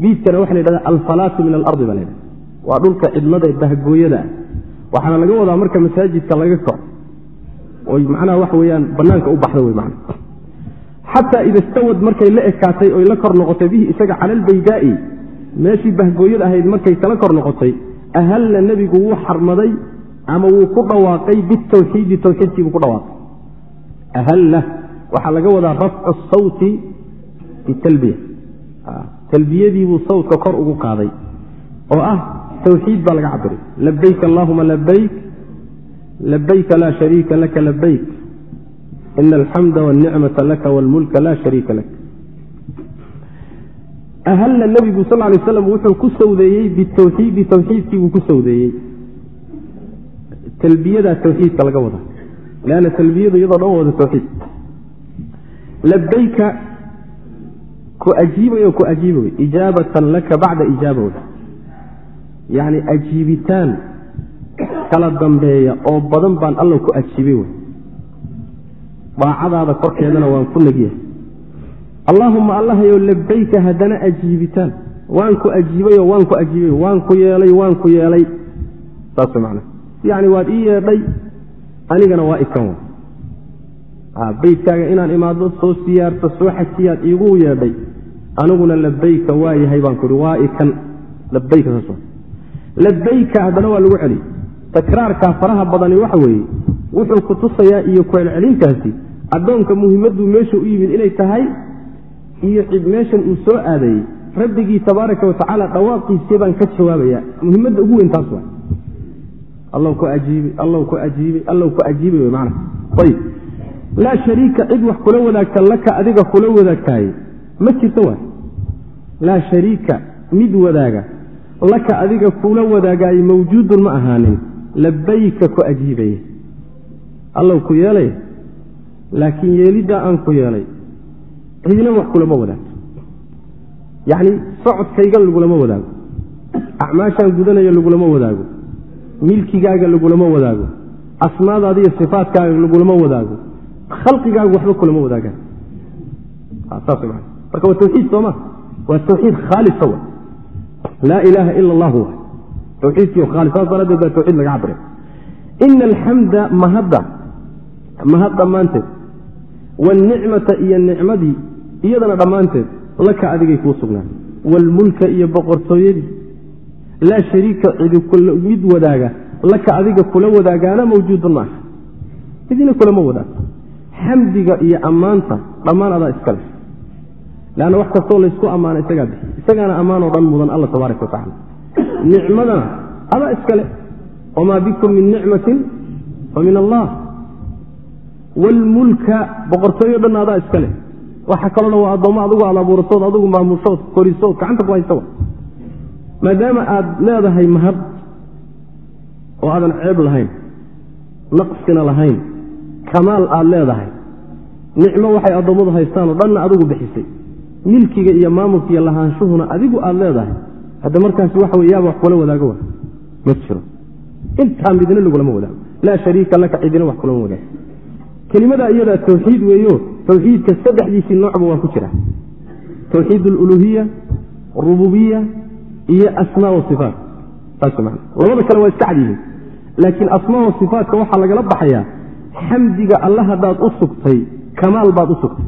Biidkana waxa la yidhahda alfalaatu min alardi baa la ydhahda waa dhulka cidlada bahgooyada. Ah waxaana laga wadaa marka masaajidka laga kaco oy macnaha waxa weyaan banaanka u baxda wey man xataa ida stawad markay la ekaatay oy la kor noqotay bihi isaga cala albaydaa'i meeshii bahgooyada ahayd markay kala kor noqotay ahalla nebigu wuu xarmaday ama wuu ku dhawaaqay bitawxiidi tawxiidkiibuu ku dhawaaqay. Ahalla waxaa laga wadaa rafcu sawti bitalbiya. Talbiyadiibuu sawtka kor ugu qaaday oo ah tawxiid baa laga cabiray labayk allahuma labayk labayka laa shariika laka labayk ina alxamda wاlnicmata laka wاlmulka laa shariika lak ahalla nebigu sal lay slam wuxuu ku sawdeeyey bitawxiidi tawxiidkiibuu ku sawdeeyey talbiyadaa tawxiidka laga wadaa lanna talbiyadu iyadoo dhan wada tawxiid labayka ku ajiibay oo ku ajiibay ijaabatan laka bacda ijaaba yacni ajiibitaan kala dambeeya oo badan baan alla ku ajiibay wey daacadaada korkeedana waan ku negyahay allaahuma allahayow labayka haddana ajiibitaan. Waan ku ajiibayoo waan ku ajiibay waan ku yeelay waan ku yeelay. Saas man yacni waad ii yeedhay anigana waa ikan beydkaaga inaan imaado soo siyaarto soo xajiyaad iigu yeedhay aniguna labayka waa yahay baan kuhi waa ikan. Labayka saas labayka haddana waa lagu celiy takraarkaa faraha badani waxa weeye wuxuu ku tusayaa iyo kucelcelintaasi addoonka muhimaddu meesha u yimid inay tahay iyo cid meeshan uu soo aadayey rabbigii tabaaraka watacaala dhawaaqiisii baan ka jawaabaya. Muhimadda ugu weyn taas wa allaw ku ajiibay allaw ku ajiibay allaw ku ajiibay wy maana ayib laa shariika cid wax kula wadaagta laka adiga kula wadaagtaaye ma jirto waay. Laa shariika mid wadaaga laka adiga kula wadaagaaye mawjuudun ma ahaanin. Labayka ku ajiibaya allaw ku yeelay laakiin yeeliddaa aan ku yeelay cidina wax kulama wadaagto yacni socodkaygan lagulama wadaago. Acmaashaan gudanaya lagulama wadaago. Milkigaaga lagulama wadaago. Asmaadaada iyo sifaatkaaga lagulama wadaago. Khalqigaagu waxba kulama wadaagaan. Saas man marka waa tawxiid sooma waa tawxiid khaalisa wa laa ilaaha ila allahu wa tawxiidkii khaalis saas daraaddeed baa tawxiid laga cabira ina alxamda mahadda. Mahad dhammaanteed wاlnicmata iyo nicmadii iyadana dhammaanteed laka adigay kuu sugnaan. Wاlmulka iyo boqortooyadii laa shariika cidi mid wadaaga laka adiga kula wadaagaana mawjuudun maaha idina kulama wadaago xamdiga iyo ammaanta dhammaan adaa iskale leanna wax kastoo laysku ammaana isagaa bixi. Isagaana ammaanoo dhan mudan alla tabaaraka wa tacala nicmadana adaa iskale wamaa bikum min nicmatin fa min allah wlmulka boqortooyo dhanna adaa iskale waxa kaloo dhan waa addoommo adigu aad abuuratood adigu maamushood korisood gacanta ku haysta maadaama aad leedahay mahad oo aadan ceeb lahayn naqsina lahayn kamaal aad leedahay nicmo waxay addoommadu haystaanoo dhanna adigu bixisay milkiga iyo maamulka iyo lahaanshuhuna adigu aad leedahay hadda markaasi waxa wey yaaba wax kula wadaago wa ma jiro intaa midna lagulama wadaago laa shariika laka cidina wax kulama wadaago kelimadaa iyadaa tawxiid weeyo tawxiidka saddexdiisii noocba waa ku jira. Tawxiid aluluhiya rububiya iyo asmaa waifaat saas man labada kale waa iska cad yihiin laakiin asmaa wasifaatka waxaa lagala baxayaa xamdiga alla haddaad u sugtay kamaal baad u sugtay.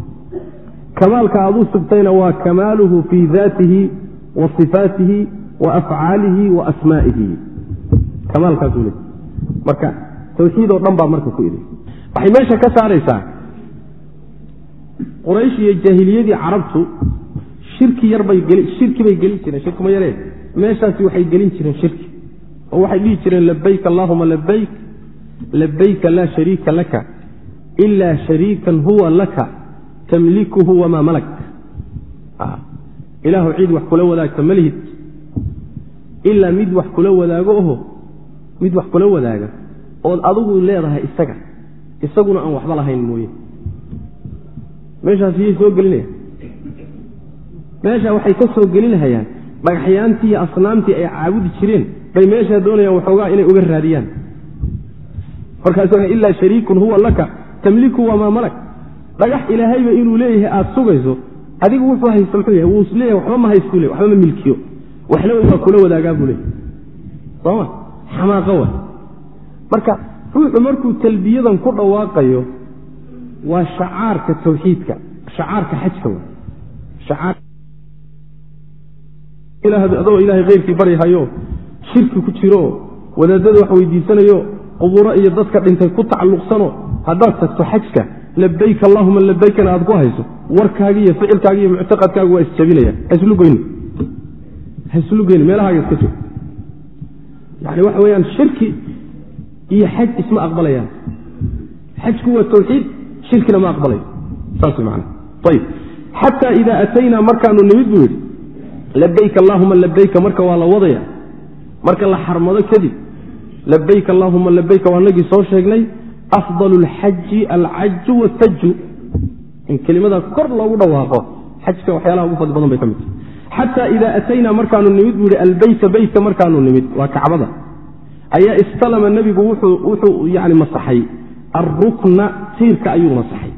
Kamaalka aad u sugtayna waa kamaaluhu fii daatihi wa sifaatihi wa afcaalihi wa asmaa'ihi. Kamaalkaasuu le marka tawxiidoo dhan baa marka ku iday waxay meesha ka saaraysaa quraysh iyo jaahiliyadii carabtu shirki yarbay shirki bay gelin jireen shirki ma yaree. Meeshaasi waxay gelin jireen shirki. Oo waxay dhihi jireen labayk allaahuma labayk labayka laa shariika laka ilaa shariikan huwa laka tamlikuhu wamaa malak. Ilaahu cid wax kula wadaagta ma lihid. Ilaa mid wax kula wadaago oho mid wax kula wadaaga ood adigu leedahay isaga isaguna aan waxba lahayn mooye. Meeshaas iyay soo gelinaya meesha waxay ka soo gelinhayaan dhagaxyaantii iyo asnaamtii ay caabudi jireen bay meeshaa doonayaan waxoogaa inay uga raadiyaan. Markaas ilaa shariikun huwa laka tamliku wamaa malak. Dhagax ilaahayba inuu leeyahay aada sugayso adigu wuxuu haysta muxuu yahay wuu leeyahay waxba ma haystu le waxba ma milkiyo. Waxna waa kula wadaagaa buu leeyahy sooma xamaaqa wa marka ruuxu markuu talbiyadan ku dhawaaqayo waa shacaarka tawxiidka shacaarka xajka adoo ilaahay keyrkii baryahayo shirki ku jiro wadaadada wax weydiisanayo qubuuro iyo dadka dhintay ku tacalluqsano haddaad tagto xajka labayk allahuma labaykana aad ku hayso warkaagi iyo ficilkaagi iyo muctaqadkaagu waa isjabinaya. Haslugoyn meelahaaga iska jog yani waxa weyaan shirki iyo xaj isma aqbalayaan. Xajku waa tawxiid shirkina ma aqbalayo saas man ayb xataa idaa ataynaa markaanu nimid buu yidhi labayk allaahuma labayka marka waa la wadaya. Marka la xarmado kadib labayk allaahuma labayka waa nagii soo sheegnay afdal lxaji alcaju wataju in kelimada kor loogu dhawaaqo xajka waxyaalaha ugu fadli badan bay ka mid tahay. Xataa idaa ataynaa markaanu nimid buu yihi albeyta beytka markaanu nimid. Waa kacbada ayaa istalama nebigu wuxuu yani masaxay. Arukna tiirka ayuu masaxay.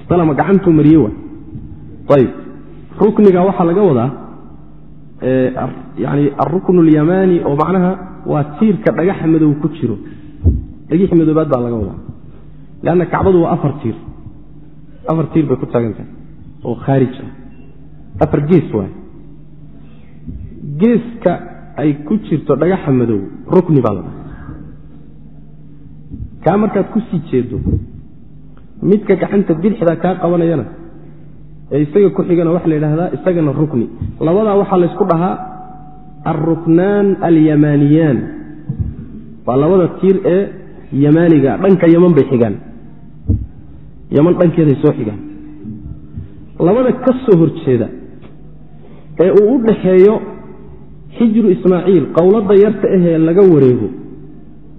Istalama gacantuu mariye wa ayb rukniga waxaa laga wadaa yani aruknu alyamaani oo macnaha waa tiirka dhagaxa madow ku jiro. Dhagixi madoobaad baa laga wadaa. Leanna kacbadu waa afar tiir. Afar tiir bay ku taagan tahay oo khaarij ah. Afar gees waay. Geeska ay ku jirto dhagaxa madow rukni baa la dhaha kaa markaad ku sii jeedo midka gacanta bidixda kaa qabanayana ee isaga ku xigana waxaa la yidhahdaa isagana rukni. Labadaa waxaa laysku dhahaa alruknaan alyamaniyaan waa labada tiir ee yamaaniga dhanka yaman bay xigaan. Yaman dhankeeday soo xigaan. Labada ka soo horjeeda ee uu u dhaxeeyo xijru ismaaciil qowladda yarta ahee laga wareego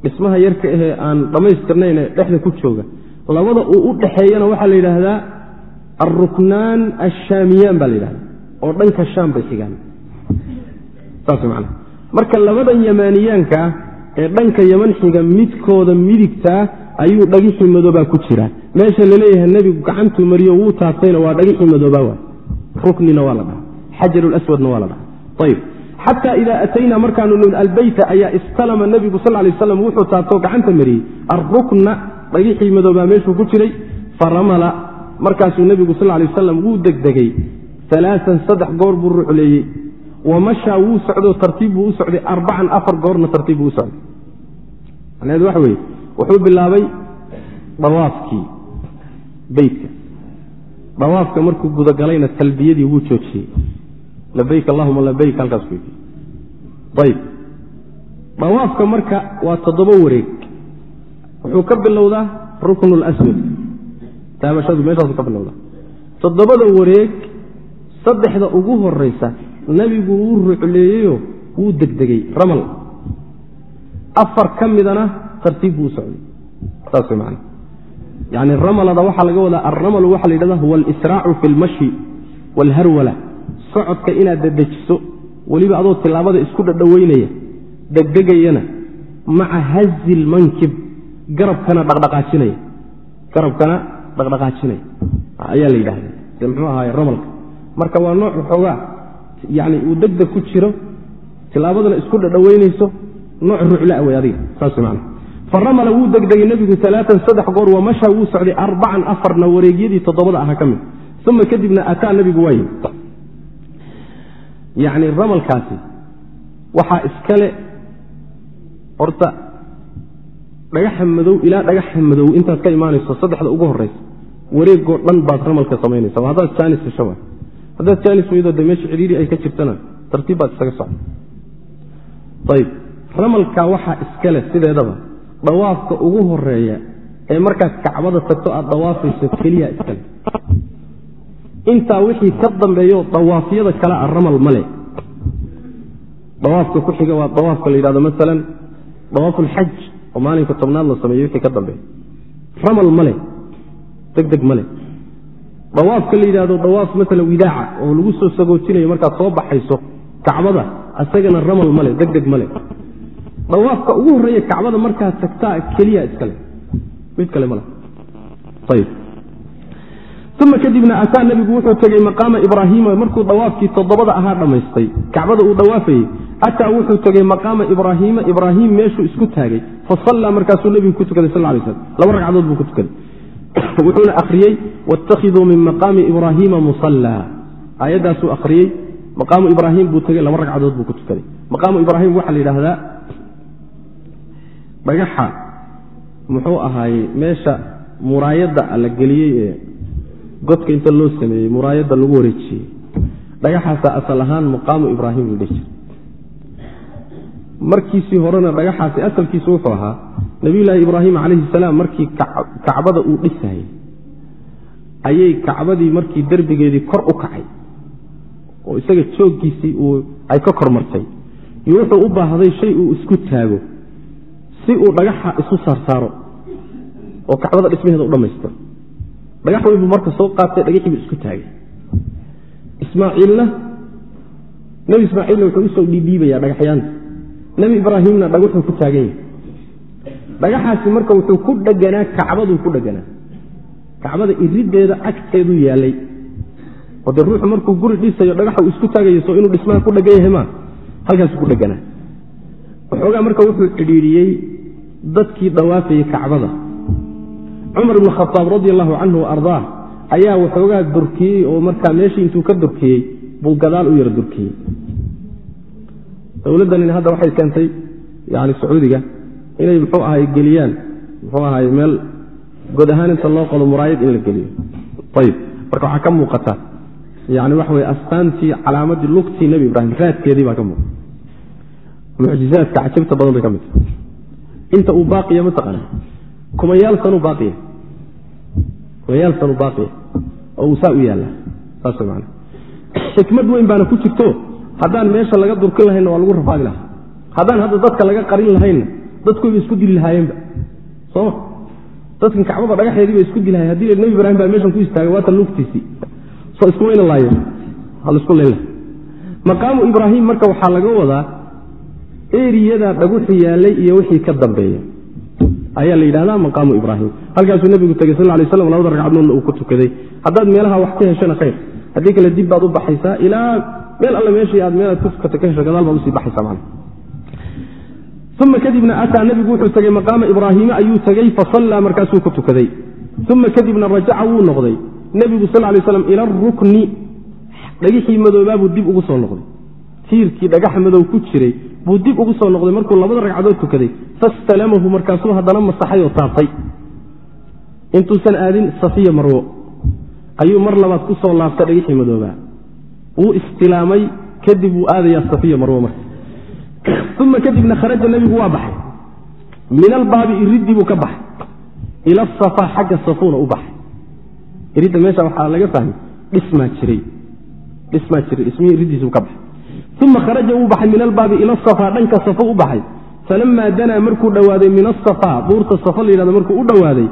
dhismaha yarka ahee aan dhammaystirnayn ee dhexda ku jooga labada uu u dhaxeeyana waxaa la yidhaahdaa alruknaan ashaamiyaan baa la yidhahda oo dhanka shaam bay xigaan. Saas man marka labadan yamaaniyaanka ah ee dhanka yaman xiga midkooda midigtaa ayuu dhagixii madoobaa ku jiraa. Meesha la leeyahay nebigu gacantuu mariyo wuu taabtayna waa dhagixii madoobaa waa ruknina waa la dhaha xajarulaswadna waa la dhaha ayb xataa idaa ataynaa markaanu nimid albeyta ayaa istalama nebigu sal lay aslam wuxuu taabtoo gacanta mariyey. Arrukna dhagixii madoobaa meeshuu ku jiray faramala markaasuu nebigu sal lay wasalam wuu degdegay. Alaaan saddex goor buu rucleeyey. Wa mashaa wuu socdo tartiib buu u socday arbacan afar goorna tartiib buu u socday. Macnaheedu waxa weeye wuxuu bilaabay dawaafkii beytka dawaafka markuu gudagalayna talbiyadii wuu joojiyey labayk allahuma labayk halkaas ayb dawaafka marka waa toddoba wareeg. Wuxuu ka bilowdaa rukn lswad taabashadu meeshaasu ka bilowdaa. Toddobada wareeg saddexda ugu horeysa nebigu wuu rucleeyeyo wuu degdegay. Ramal. Afar ka midana tartiib buu u socday. Saas way macana yani ramalada waxaa laga wadaa alramalu waxaa la yidhahda huwa alisraacu fi lmashi waalharwala socodka inaad dedejiso weliba adoo tilaabada isku dhadhoweynaya degdegayana maca hazi lmankib garabkana dhaqdhaqaajinaya. Garabkana dhaqdhaqaajinaya. Ayaa la yidhahda de muxuu ahaay ramalka marka waa nooc waxoogaa yani uu degdeg ku jiro tilaabadana isku dhadhoweynayso nooc rucla wey adiga. Saas man faramala wuu degdegay nebigu alaaan saddex goor waa masha wuu socday arbacan afarna wareegyadii toddobada aha ka mid. Uma kadibna ataa nebigu waa yimi yani ramalkaasi waxaa iskale horta dhagaxa madow ilaa dhagaxa madow intaad ka imaanayso saddexda ugu horeysa wareegoo dhan baad ramalka samaynaysa haddaad jaanis hesho wa haddaad jaanis weydo de meesha cidhiiri ay ka jirtana tartiib baad isaga socda. Ayb ramalka waxaa iskale sideedaba dawaafka ugu horreeya ee markaad kacbada tagto aad dawaafayso keliya iskale intaa wixii ka dambeeyo dawaafyada kale a ramal male dawaafka ku xiga waa dawaafka la yidhahdo maalan dawaaf ulxaj oo maalinka tobnaad la sameeyo wixii ka dambeeya. Ramal male deg deg male dawaafka la yidhahdo dawaaf maalan widaaca oo lagu soo sagootinayo markaad soo baxayso kacbada isagana ramal male deg deg male dawaafka ugu horreeya kacbada markaad tagtaa keliya iskale mid kale male ayb uma kadibna ataa nebigu wuxuu tegey maqaama ibraahiima markuu dawaafkii toddobada ahaa dhammaystay kacbada uu dawaafayey ataa wuxuu tegey maqaama ibraahiima ibraahim meeshuu isku taagay. Fasallaa markaasuu nebigu ku tukaday sal lay slam laba ragcadood buu ku tukaday wuxuuna akhriyey wاttakhiduu min maqaami ibraahiima musallaa. Aayaddaasuu akhriyey maqaamu ibraahim buu tegey laba ragcadood buu ku tukaday maqaamu ibraahim waxaa la yidhaahdaa dhagaxa muxuu ahaayey meesha muraayadda la geliyey ee godka inta loo sameeyey muraayadda lagu wareejiyey dhagaxaasaa asal ahaan maqaamu ibraahim dhihi jira markiisii horena dhagaxaasi asalkiisu wuxuu ahaa nabiyulaahi ibraahim calayhi salaam markii kacbada uu dhisayay ayay kacbadii markii derbigeedii kor u kacay oo isaga jooggiisii uu ay ka kor martay. Iyo wuxuu u baahday shay uu isku taago si uu dhagaxa isu saarsaaro oo kacbada dhismaheeda u dhammaystiro dhagax weyn buu marka soo qaatay dhagaxii buu isku taagay. Ismaaciilna nebi ismaaciilna wuxuu u soo dhiidhiibayaa dhagaxyaanta. Nebi ibraahimna dhagaxuu ku taagan yahay. Dhagaxaasi marka wuxuu ku dheganaa kacbaduu ku dheganaa kacbada irideeda agteeduu yaalay. Oo dee ruuxu markuu guri dhisayo dhagaxa uu isku taagayo soo inuu dhismaha ku dhegan yahay maa? Halkaasuu ku dheganaa waxoogaa marka wuxuu cidhiidhiyey dadkii dawaafayey kacbada cumar ibnu khaaab radi allahu canhu wa ardaah ayaa waxoogaa durkiyey oo markaa meeshii intuu ka durkiyey buu gadaal u yara durkiyey. Dowladdanin hadda waxay keentay yani sacuudiga inay muxuu ahay geliyaan muxuu ahay meel god ahaan inta loo qodo muraayad in la geliyo. Ayib marka waxaa ka muuqata yani waxa weye astaantii calaamadii lugtii nebi ibraahim raadkeedii baa ka muuqata. Mucjizaadka cajabta badan bay ka mid tahay. Inta uu baaqiya mataqaana kumayaal sanuu baaqiya kumayaal sanuu baaqiya oo uu saa u yaallaa saas man xikmad weyn baana ku jirto. Haddaan meesha laga durkin lahaynna waa lagu rafaadi lahaa. Haddaan hadda dadka laga qarin lahaynna dadkuwayba isku dili lahaayeenba soma dadkan kacbada dhagaxeedii ba isku dilahay haddii nebi ibraahim baa meeshan ku istaagay waatan lugtiisii soo isku weyna laayeen halisku leela. Maqaamu ibraahim marka waxaa laga wadaa eriyada dhaguxu yaalay iyo wixii ka dambeeya ayaa la yidhahdaa maqaamu ibraahim. Halkaasuu nebigu tegey sal lay slam labada ragcadoodna uu ku tukaday. Haddaad meelaha wax ka heshana khayr. Haddii kale dib baad u baxaysaa ilaa meel alle meeshii aad meelaad ku tukata ka hesho gadaal baad u sii baxaysa man uma kadibna ataa nebigu wuxuu tegey maqaama ibraahiima ayuu tegey fasallaa markaasuu ku tukaday. Uma kadibna rajaca wuu noqday. Nebigu sal lay slam ila arukni dhagixii madoobaabuu dib ugu soo noqday. Tiirkii dhagax madow ku jiray buu dib ugu soo noqday markuu labada ragcadood tukaday. Fastalamahu markaasuu haddana masaxay oo taabtay. Intuusan aadin safiya marwo. Ayuu mar labaad ku soo laabtay dhagixii madoobaa wuu istilaamay kadib wuu aadayaa safiya marwo marka. Uma kadibna kharaja nebigu waa baxay. Min albaabi iridii buu ka baxay. Ila safa xagga safuuna u baxay. Iridda meesha waxaa laga fahmay dhismaa jiray. Dhismaa jiray dhismihii iriddiisuu ka baxay uma kharaja wuu baxay min albaabi ila safa dhanka safo u baxay falamaa danaa markuu dhowaaday min asafa buurta safa la yidhahdo markuu u dhowaaday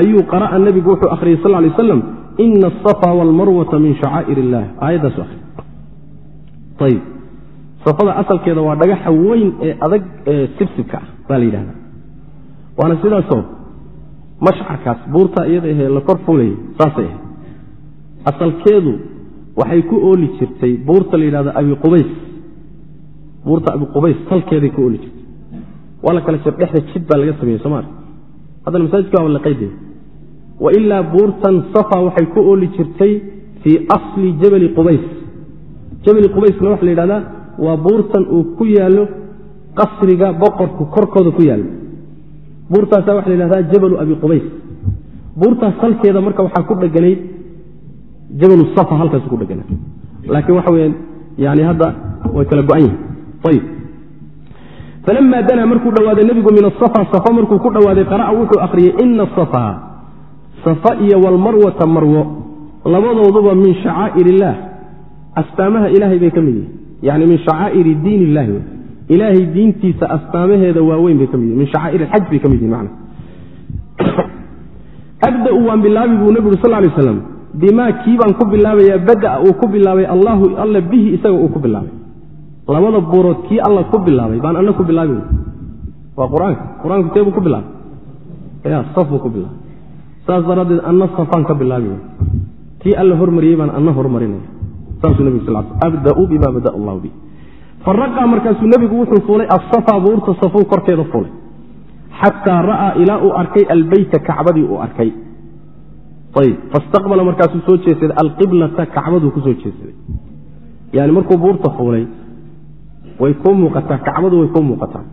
ayuu qara'a nebigu wuxuu akhriyey sal lay aslam ina asafa walmarwata min shacaa'ir illah aayaddaasu ahriy ayb safada asalkeeda waa dhagaxa weyn ee adag ee sibsibka ah baa la yidhahda waana sidaasoo mashcarkaas buurta iyada ahee la kor fulayay saasay ahayd asalkeedu waxay ku ooli jirtay buurta la yidhahdo abi qubays. Buurta abi qubays salkeeday ku ooli jirtay. Waa la kala jir dhexda jid baa laga sameeyey somaali haddana masaajidka waa la qayday. Wa ilaa buurtan safa waxay ku ooli jirtay fii asli jabali qubays. Jabali qubaysna waxaa la yidhahdaa waa buurtan uu ku yaallo qasriga boqorku korkooda ku yaallo. Buurtaasaa waxa la yidhahdaa jabalu abi qubays. Buurtaas salkeeda marka waxaa ku dheganayd jabalu safa halkaas ku dhegana. Laakiin waxa weyaan yani hadda way kala go-an yihiin ayib falamaa danaa markuu dhowaaday nebigu min asafa safa markuu ku dhowaaday qara'a wuxuu akhriyey ina asafa safa iyo walmarwata marwo labadooduba min shacaa'ir illaah astaamaha ilaahay bay ka mid yihiin yani min shacaa'iri diin illahi ilaahay diintiisa astaamaheeda waaweyn bay ka mid yihiin min shacaa'ir alxaj bay ka mid yihiin mana abda'u waan bilaabi buu nebigu sal lay slam bimaa kii baan ku bilaabayaa bada'a uu ku bilaabay allahu alla bihi isaga uu ku bilaabay. Labada buurood kii alla ku bilaabay baan anna ku bilaabi waa qur'aanka qur'aanku tee buu ku bilaabay? Ya saf buu ku bilaabay. Saas daraaddeed anna safaan ka bilaabi kii alla hormariyey baan anna hormarinaya saasuu nebigu sal abda'u bima bada allahu bi. Faraqaa markaasuu nebigu wuxuu fuulay asafa buurta safuu korkeeda fuulay. Xataa ra'aa ilaa uu arkay albeyta kacbadii uu arkay ayb fastaqbala markaasuu soo jeedsaday alqiblata kacbaduu ku soo jeedsaday yani markuu buurta fuulay way kuu muuqataa kacbadu way kuu muuqataa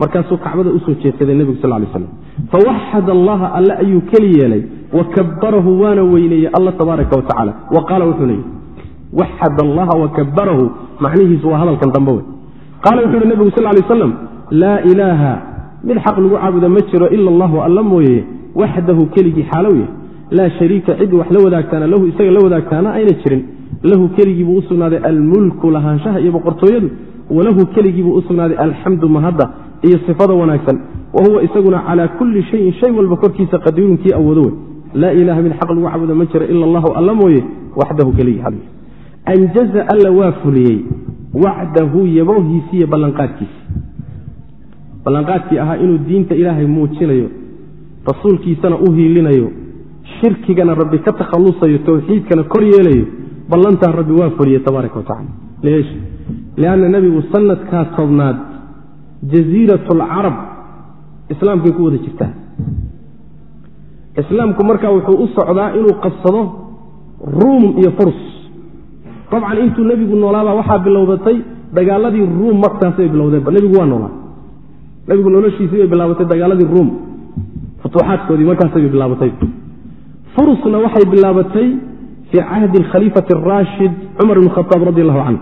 markaasuu kacbada u soo jeedsaday nebigu sal lay slam fawaxad allaha alle ayuu keli yeelay wa kabarahu waana weyneeyey alla tabaaraka wa tacala wa qaala wuxuu leeyay waxad allaha wa kabarahu macnihiisu waa hadalkan dambe wey qaala wuxuu uhi nebigu sal lay aslam laa ilaaha mid xaq lagu caabuda ma jiro ila allahu alla mooye waxdahu keligii xaalow yah laa shariika cid wax la wadaagtaana lahu isaga la wadaagtaana ayna jirin. Lahu keligiibuu u sugnaaday almulku lahaanshaha iyo boqortooyadu walahu keligiibuu u sugnaaday alxamdu mahadda iyo sifada wanaagsan. Wa huwa isaguna calaa kulli shayin shay walba korkiisa qadiirunkii awoodo wey laa ilaha mid xaq lagu caabuda ma jiro ila allahu alla mooye waxdahu keligii xal anjaza alla waa fuliyey wacdahu yaboohiisi iyo ballanqaadkiisi ballanqaadkii ahaa inuu diinta ilaahay muujinayo rasuulkiisana u hiilinayo shirkigana rabbi ka takhallusayo towxiidkana kor yeelayo ballantaa rabbi waa fuliyey tabaaraka watacala leesh lianna nebigu sanadkaa tobnaad jasiirat alcarab islaamkay ku wada jirtaa. Islaamku marka wuxuu u socdaa inuu qabsado ruum iyo furs. Dabcan intuu nebigu noolaabaa waxaa bilowdatay dagaaladii ruum markaasay bilowdeenba nebigu waa noolaa. Nebigu noloshiisii bay bilaabatay dagaaladii ruum. Futuuxaadkoodii markaasay bilaabatay furusna waxay bilaabatay fii cahdi alkhaliifati araashid cumar ibn khaaab radi allahu canhu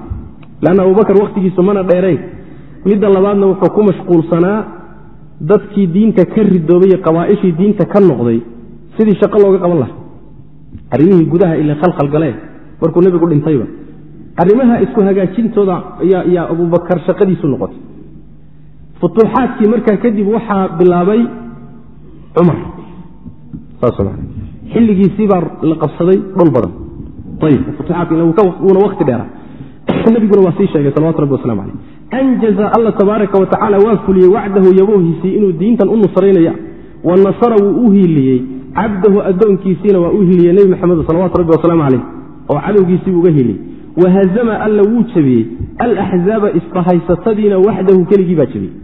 leanna abubakar wakhtigiisu mana dheerayn midda labaadna wuxuu ku mashquulsanaa dadkii diinta ka ridoobay qabaa'ishii diinta ka noqday sidii shaqo looga qaban lahaa. Arrimihii gudaha ila khalkhalgaleen markuu nebigu dhintayba. Arrimaha isku hagaajintooda yaa abubakar shaqadiisu noqotay. Futuuxaadkii markaa kadib waxaa bilaabay cumar xilligiisii baa la qabsaday dhul badan. Ayib futuxaatwuuna wakti dheera nabiguna waa sii sheegay salawatu rabbi waslamu caleyh anjaza alla tabaaraka wa waa fuliyey wacdahu yaboohiisii inuu diintan u nusraynaya. Wa nasara wuu u hiiliyey. Cabdahu addoonkiisiina waa u hiiliyey nebi maxamed salawatu rabbi wasalaamu caleyh oo cadowgiisiibuu uga hiiliyey. Wahazama alla wuu jabiyey. Alaxzaaba isbahaysatadiina waxdahu keligii baa jabiyey.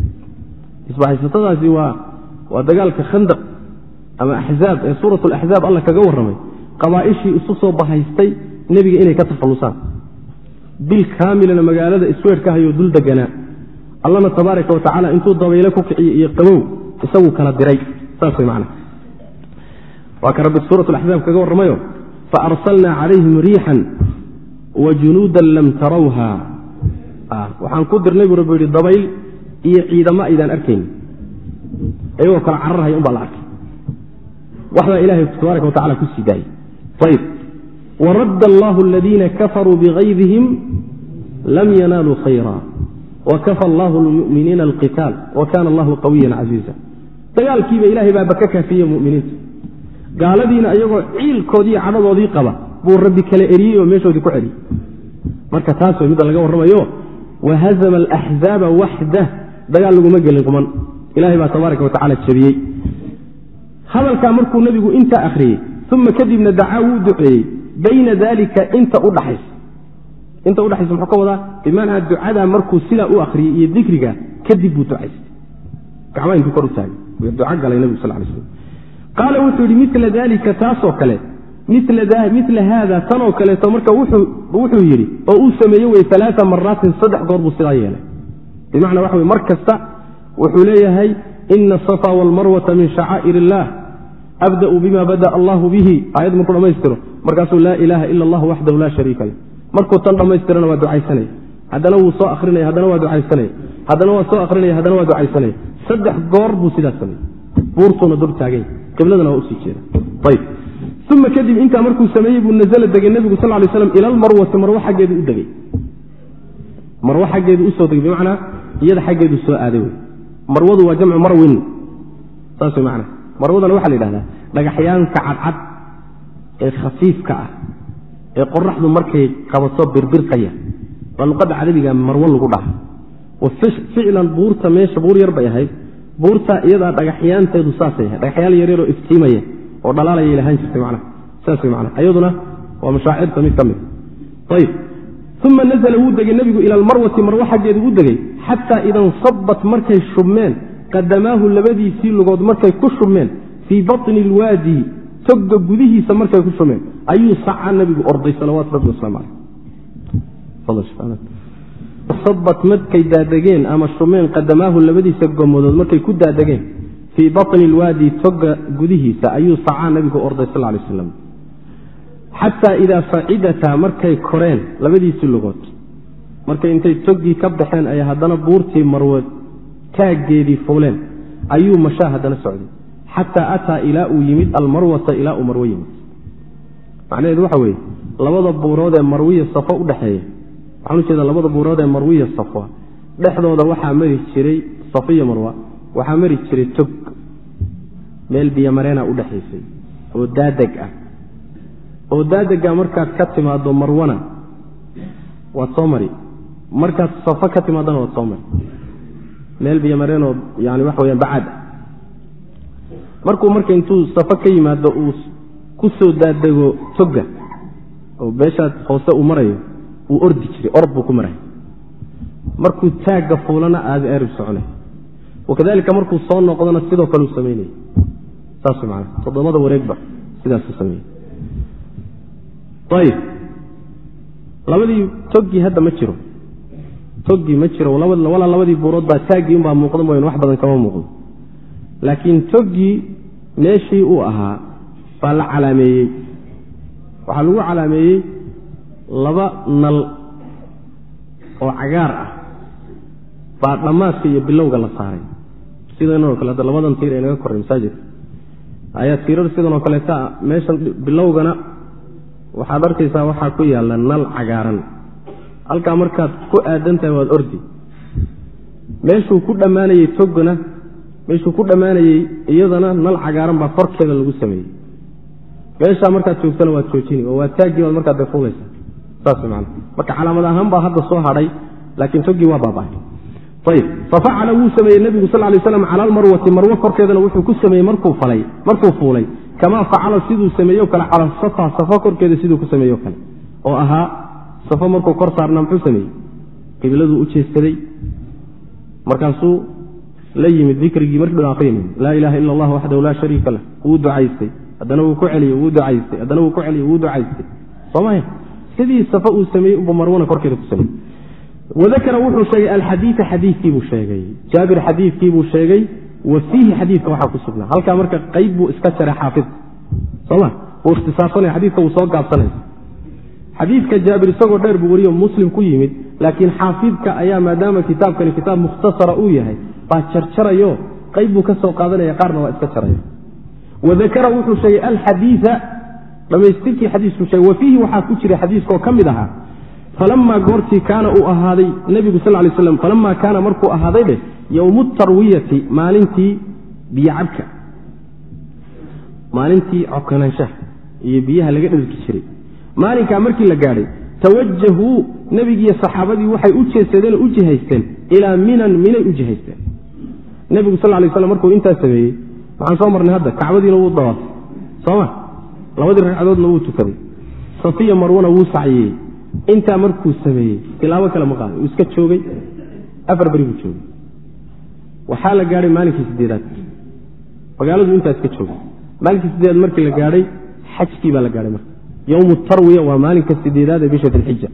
Isbahaysatadaasi waa dagaalka khandaq ama axzaab ee suurat laxzaab alla kaga warramay qabaa'ishii isu soo bahaystay nebiga inay ka takhallusaan bil kaamilana magaalada isweerka hayoo dul deganaa allana tabaaraka wa tacala intuu dabayle ku kiciyey iyo qabow isaguu kala diray. Saas way macana waa ka rabbi suurat laxzaab kaga warramayo faarsalnaa calayhim riixan wa junuudan lam tarawha. Waxaan ku dirnay buu rabbi yihi dabayl iyo ciidamo aydaan arkayn. Iyagoo kala cararhaya un baa la arkay waxbaa ilaahay tabaaraka wa tacala ku sii daayey ayb waradda allahu aladiina kafaruu bigaydihim lam yanaaluu khayra wakafa allahu lmuminiina alqitaal. Wa kana allahu qawiyan casiiza dagaalkiiba ilahay baaba ka kaafiyey muminiinta. Gaaladiina iyagoo ciilkoodii cadhadoodii qaba buu rabbi kala eriyey oo meeshoodii ku celiyey. Marka taas way midda laga warramayo wahazama alaxzaaba waxdah. Dagaal laguma gelin quman. Ilahay baa tabaaraka wa jabiyey hadalkaa markuu nebigu intaa akhriyey uma kadibna dacaa wuu duceeyey bayna dalika inta udhaxaysa inta udhaxaysa muxuu ka wadaa? Bimacnaa ducadaa markuu sidaa u akhriyey iyo dikriga kadib buu ducaystay. Gacmaa intuu kor u taagay duco galay nebigu sal lay slam qaala wuxuu yidhi mila dalika taasoo kale mila haada tanoo kaleeto marka wuxuu yidhi oo uu sameeye wey alaaa maraatin saddex goor buu sidaa yeelay. Bimacnaa waxa wey mar kasta wuxuu leeyahay ina asafa walmarwata min shacaa'ir illah abda'u bima bada'a allahu bihi. Aayad markuu dhammaystiro markaasuu laa ilaaha ila allah waxdahu laa shariika lah markuu tan dhammaystirana waa ducaysanaya haddana wuu soo akrinaya haddana waa ducaysanaya haddana waa soo akrinaya haddana waa ducaysanaya saddex goor buu sidaas sameeyey buurtuuna dul taagay. Qibladana waa u sii jeeda. Ayb uma kadib intaa markuu sameeyey buu nazla degay nebigu sal lay slam ila almarwati marwo xaggeedu u degey marwo xaggeedu u soo degay bimacnaa iyada xaggeedu soo aaday. Wey marwadu waa jamcu marwin. Saas wey macana marwadana waxaa la yidhahdaa dhagaxyaanka cadcad ee khafiifka ah ee qoraxdu markay qabato birbirqaya waa luqadda carabiga marwo lagu dhaha. Ficlan buurta meesha buur yar bay ahayd. Buurta iyadaa dhagaxyaanteedu saasay ahayd. Dhagaxyaal yaryaroo iftiimaya oo dhalaalayay lahaan jirtay macnaha. Saas wey macnaha. Iyaduna waa mashaacirta mid ka mid. Ayib. Uma nazla wuu degay nebigu ila almarwati marwo xaggeedu u degey xataa idansabat markay shubmeen qadamaahu labadiisii lugood markay ku shubmeen fii baطni ilwaadi toga gudihiisa markay ku shubmeen ayuu sacaa nebigu orday salawaatu rabbi waslamu caleyh sabat markay daadegeen ama shumeen qadamaahu labadiisa gomadood markay ku daadegeen fii baطni ilwaadi toga gudihiisa ayuu sacaa nebigu orday sal lay slam xataa idaa facidataa markay koreen labadiisii lugood markay intay toggii ka baxeen ay haddana buurtii marwood taaggeedii fuuleen ayuu mashaa haddana socday. Xataa ataa ilaa uu yimid almarwata ilaa uu marwo yimid. Macnaheedu waxa weeye labada buurood ee marwiya safo u dhexeeya waxaan ujeeda labada buurood ee marwiya safo. Dhexdooda waxaa mari jiray safiya marwa. Waxaa mari jiray tog. Meel biyomareena u dhexaysay oo daadeg ah. Oo daadega markaad ka timaado marwana waad soo mari. Markaad safo ka timaadana waad soo mari meel biyomareenoo yani waxa weyaan bacaad ah markuu marka intuu safo ka yimaado uu ku soo daadego toga oo beeshaad hoose uu marayo uu ordi jiray orod buu ku maraya markuu taagga fuulana aada erib soconay wakadalika markuu soo noqdona sidoo kale uu samaynaya saas man toddobada wareegba sidaasuu sameeyey ayib labadii toggii hadda ma jiro toggii ma jiro walaa labadii buurood baa taaggii unbaa muuqda mooyan wax badan kama muuqdo. Laakiin toggii meeshii uu ahaa baa la calaameeyey. Waxaa lagu calaameeyey laba nal oo cagaar ah baa dhammaadka iyo bilowga la saaray. Sidanoo kale hadda labadan tiir ay naga korray masaajidka ayaa tiirar sidanoo kaleeta meeshan bilowgana waxaad arkaysaa waxaa ku yaalla nal cagaaran halkaa markaad ku aadan tahay waad ordi. Meeshuu ku dhammaanayey togana meeshuu ku dhammaanayey iyadana nal cagaaran baa korkeeda lagu sameeyey. Meeshaa markaad joogtana waad joojini oo waad taagii waad markaad defuulaysa saas man marka calaamad ahaan baa hadda soo hadhay laakiin togii waa baabahay ayb fafacala wuu sameeyey nebigu sal lay slam cala almarwati marwo korkeedana wuxuu ku sameeyey markuu fuulay. Kamaa facala siduu sameeyo kale cala safa safo korkeeda siduu ku sameeyo kale. Oo ahaa safo markuu kor saarna muxuu sameeyey? Qibladuu u jeesaday markaasuu la yimid dikrigii markii aqrinay laa ilaha ila allah waxdahu laa shariika lah. Wuu ducaystay. Haddana wuu ku celiye wuu ducaystay. Haddana wuu ku celiye wuu ducaystay. Soomaya sidii safo uu sameeyey uba marwana korkeeda ku sameeyey. Wadakara wuxuu sheegay alxadiia xadiikiibuu sheegay. Jaabir xadiikiibuu sheegay. Wa fiihi xadiidka waxaa ku sugnaa. Halkaa marka qayb buu iska jaray xaafid soma wuu ikhtisaarsanaya xadiidka wuu soo gaabsanaya xadiidka jaabir isagoo dheer buu wariyo muslim ku yimid laakiin xaafidka ayaa maadaama kitaabkani kitaab mukhtasara uu yahay baa jarjarayo qayb buu ka soo qaadanaya qaarna waa iska jaraya wadakara wuxuu sheegay alxadiia dhammaystirkii xadiisku sheegay wa fiihi waxaa ku jira xadiiskaoo ka mid ahaa falamaa goortii kaana uu ahaaday nebigu sal lay slam falamaa kaana markuu ahaaday dheh yowmu tarwiyati maalintii biyocabka maalintii cokanaanshaha iyo biyaha laga dharki jiray maalinkaa markii la gaadhay tawajahuu nebigiiyo saxaabadii waxay u jeesadeen u jihaysteen ilaa minan minay u jihaysteen. Nebigu sal lay slam markuu intaa sameeyey waxaan soo marnay hadda kacbadiina wuu dawaafay sooma labadii ragcadoodna wuu tukaday. Safiya marwana wuu sacyeeyey intaa markuu sameeyey tilaabo kale ma qaaday uu iska joogay afar beri buu joogay. Waxaa la gaadhay maalinkii sideedaad magaaladu intaa iska joogay. Maalinkii sideedaad markii la gaadhay xajkii baa la gaadhay marka yowmu tarwiya waa maalinka sideedaad ee bisha dilxija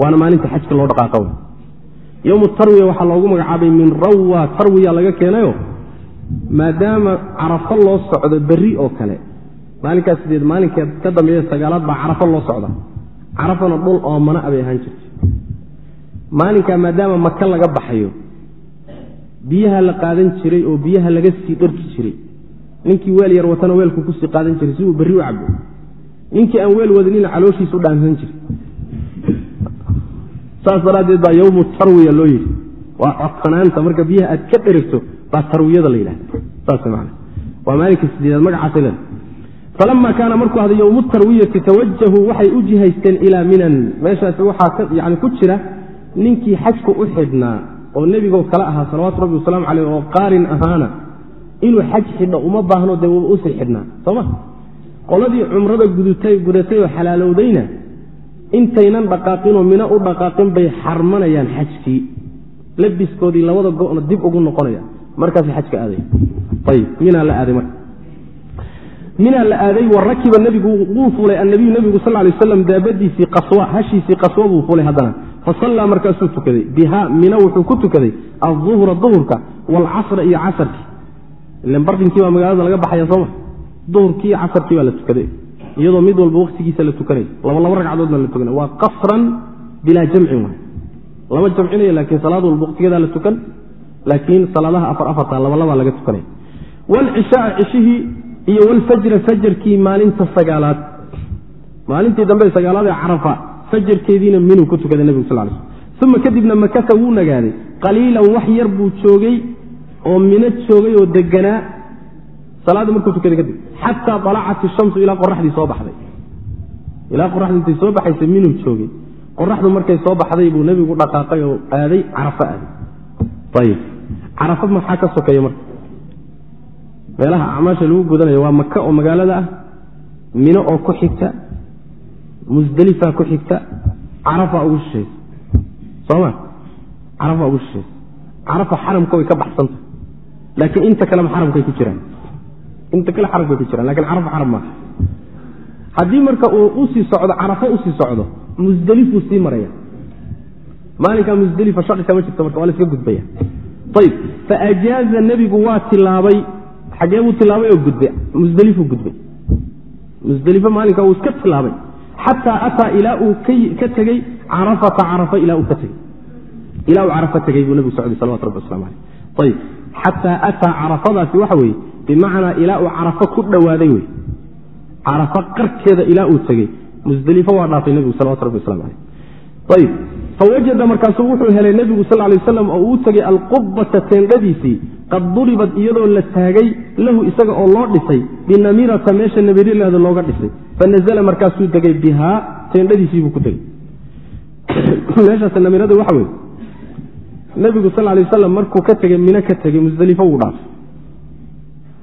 waana maalinta xajka loo dhaqaaqa yowmu tarwiya waxaa loogu magacaabay min rawa tarwiya laga keenayo maadaama carafo loo socdo berri oo kale maalinkaas sideed maalinka ka dambeeya sagaalaad baa carafo loo socda carafana dhul oomana a bay ahaan jirtay maalinkaa maadaama maka laga baxayo biyaha la qaadan jiray oo biyaha laga sii dharki jiray ninkii weel yar watana weelku ku sii qaadan jiray si uu berri u cabo ninkii aan weel wadnina calooshiisu dhaansan jiray. Saas daraaddeed baa yowmu tarwiya loo yidhi. Waa codsanaanta marka biyaha aad ka dherigto baa tarwiyada la yidhahda saas man waa maalinka sideedaad magacaasa leeda falama kaana markuu ahday yowmu tarwiyati tawajahuu waxay u jihaysteen ilaa minan. Meeshaasi waxaa yani ku jira ninkii xajku u xidhnaa oo nebigoo kale ahaa salawaatu rabbi wasalaamu caleyh oo qaarin ahaana inuu xaj xidho uma baahno dee wuuba u sii xidhnaa. Sooma qoladii cumrada gudatay oo xalaalowdayna intaynan dhaqaaqinoo mina u dhaqaaqin bay xarmanayaan xajkii. Labiskoodii labada go'na dib ugu noqonaya. Markaas xajka aaday. Ayb minaa la aaday wa rakiba nebigu wuu fulay annabiyu nebigu sal lay waslam daabadiisii qaswa hashiisii qaswa buu fulay haddana. Fasallaa markaasuu tukaday. Biha mina wuxuu ku tukaday aduhra duhurka waalcasra iyo casarkii. Ilan bardinkii baa magaalada laga baxaya sooma duhurkii casarkii baa la tukaday. Iyadoo mid walba wakhtigiisa la tukanay. Laba laba ragcadood la tukanay. Waa qasran bilaa jamcin waay lama jamcinayo laakiin salaad walba wakhtigeedaa la tukan laakiin salaadaha afar afarta labalabaa laga tukanay. Wlcishaaa cishihii iyo wlfajra fajarkii maalinta sagaalaad. Maalintii dambe sagaalaad ee carafa fajarkeediina minuu ku tukaday nebigu sal slm uma kadibna makasa wuu nagaaday. Qaliilan wax yar buu joogay oo mino joogay oo deganaa salaadda markuu tukaday kadib xataa alacat ishamsu ilaa qoraxdii soo baxday. Ilaa qoraxdii intay soo baxaysay minuu joogay qoraxdu markay soo baxday buu nebigu dhaqaaqay oo aaday carafo aaday ayib carafo maxaa ka sokeeya marka. Meelaha acmaasha lagu gudanayo waa maka oo magaalada ah mino oo ku xigta musdelifa ku xigta carafa ugu shishaysa soma carafa ugu shishaysa carafa xaramka way ka baxsanta laakiin inta kaleba xaramkay ku jiraan inta kale xaramkay ku jiraan laakiin carafa xaram maaha. Haddii marka uu u sii socdo carafo u sii socdo musdelifuu sii maraya. Maalinkaa musdelifa shaqi kama jirto marka waa la iska gudbaya. Ayib faajaaza nebigu waa tilaabay xagee buu tilaabay oo gudbay musdelifuu gudbay. Musdelifo maalinkaa wuu iska tilaabay xataa ataa ilaa uu ka tegey carafata carafa ilaa uu ka tegey ilaa uu carafa tegey buu nebigu socday salawatu rabbi waslamu aleyh ayib xataa ataa carafadaasi waxa weeye bimacnaa ilaa uu carafo ku dhowaaday wey carafo qarkeeda ilaa uu tegey. Musdelifo waa dhaafay nebigu salawatu rabbi waslamu aleyh ayib. Fawajada markaasuu wuxuu helay nebigu sal lay waslam oo uu tegay alqubbata teendhadiisii qad duribad iyadoo la taagay lahu isaga oo loo dhisay. Binamirata meesha nabirileeda looga dhisay. Fanazla markaasuu degay bihaa. Teendhadiisiibuu ku degay meeshaas namirada waxa weye nebigu sal lay waslam markuu ka tegey mino ka tegey musdelifo wuu dhaafay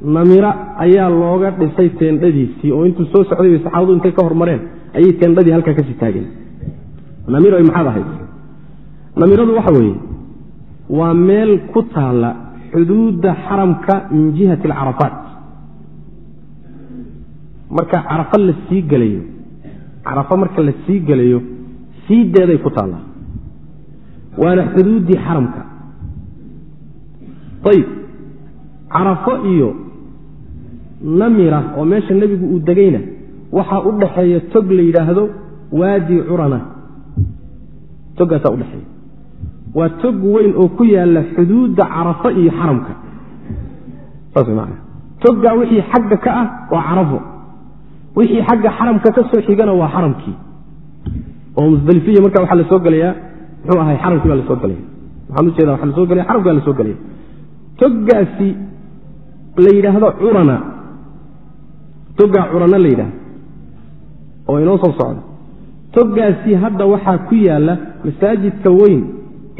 namira ayaa looga dhisay teendhadiisii oo intuu soo socday saxaabadu intay ka hormareen ayay teendhadii halkaa ka sii taageen. Namiro maxaad ahayd? Namiradu waxa weeye waa meel ku taalla xuduudda xaramka min jihati alcarafaat marka carafo la sii gelayo carafo marka la sii gelayo siideeday ku taallaa waana xuduuddii xaramka. Ayib carafo iyo namira oo meesha nebigu uu degayna waxaa u dhaxeeya tog la yidhaahdo waadi curana. Togaasaa udhexeeya waa tog weyn oo ku yaalla xuduudda carafo iyo xaramka. Saas man toggaa wixii xagga ka ah waa carafo. Wixii xagga xaramka ka soo xigana waa xaramkii. Oo musdalifiya marka waxaa la soo gelayaa muxuu ahay xaramkii baa la soo gelaya waxaan ujeeda waxa la soo gelaya xaramki baa la soo gelaya toggaasi la yidhaahdo curana toggaa curana la yidhahdo oo inoo soo socda. Toggaasi hadda waxaa ku yaalla masaajidka weyn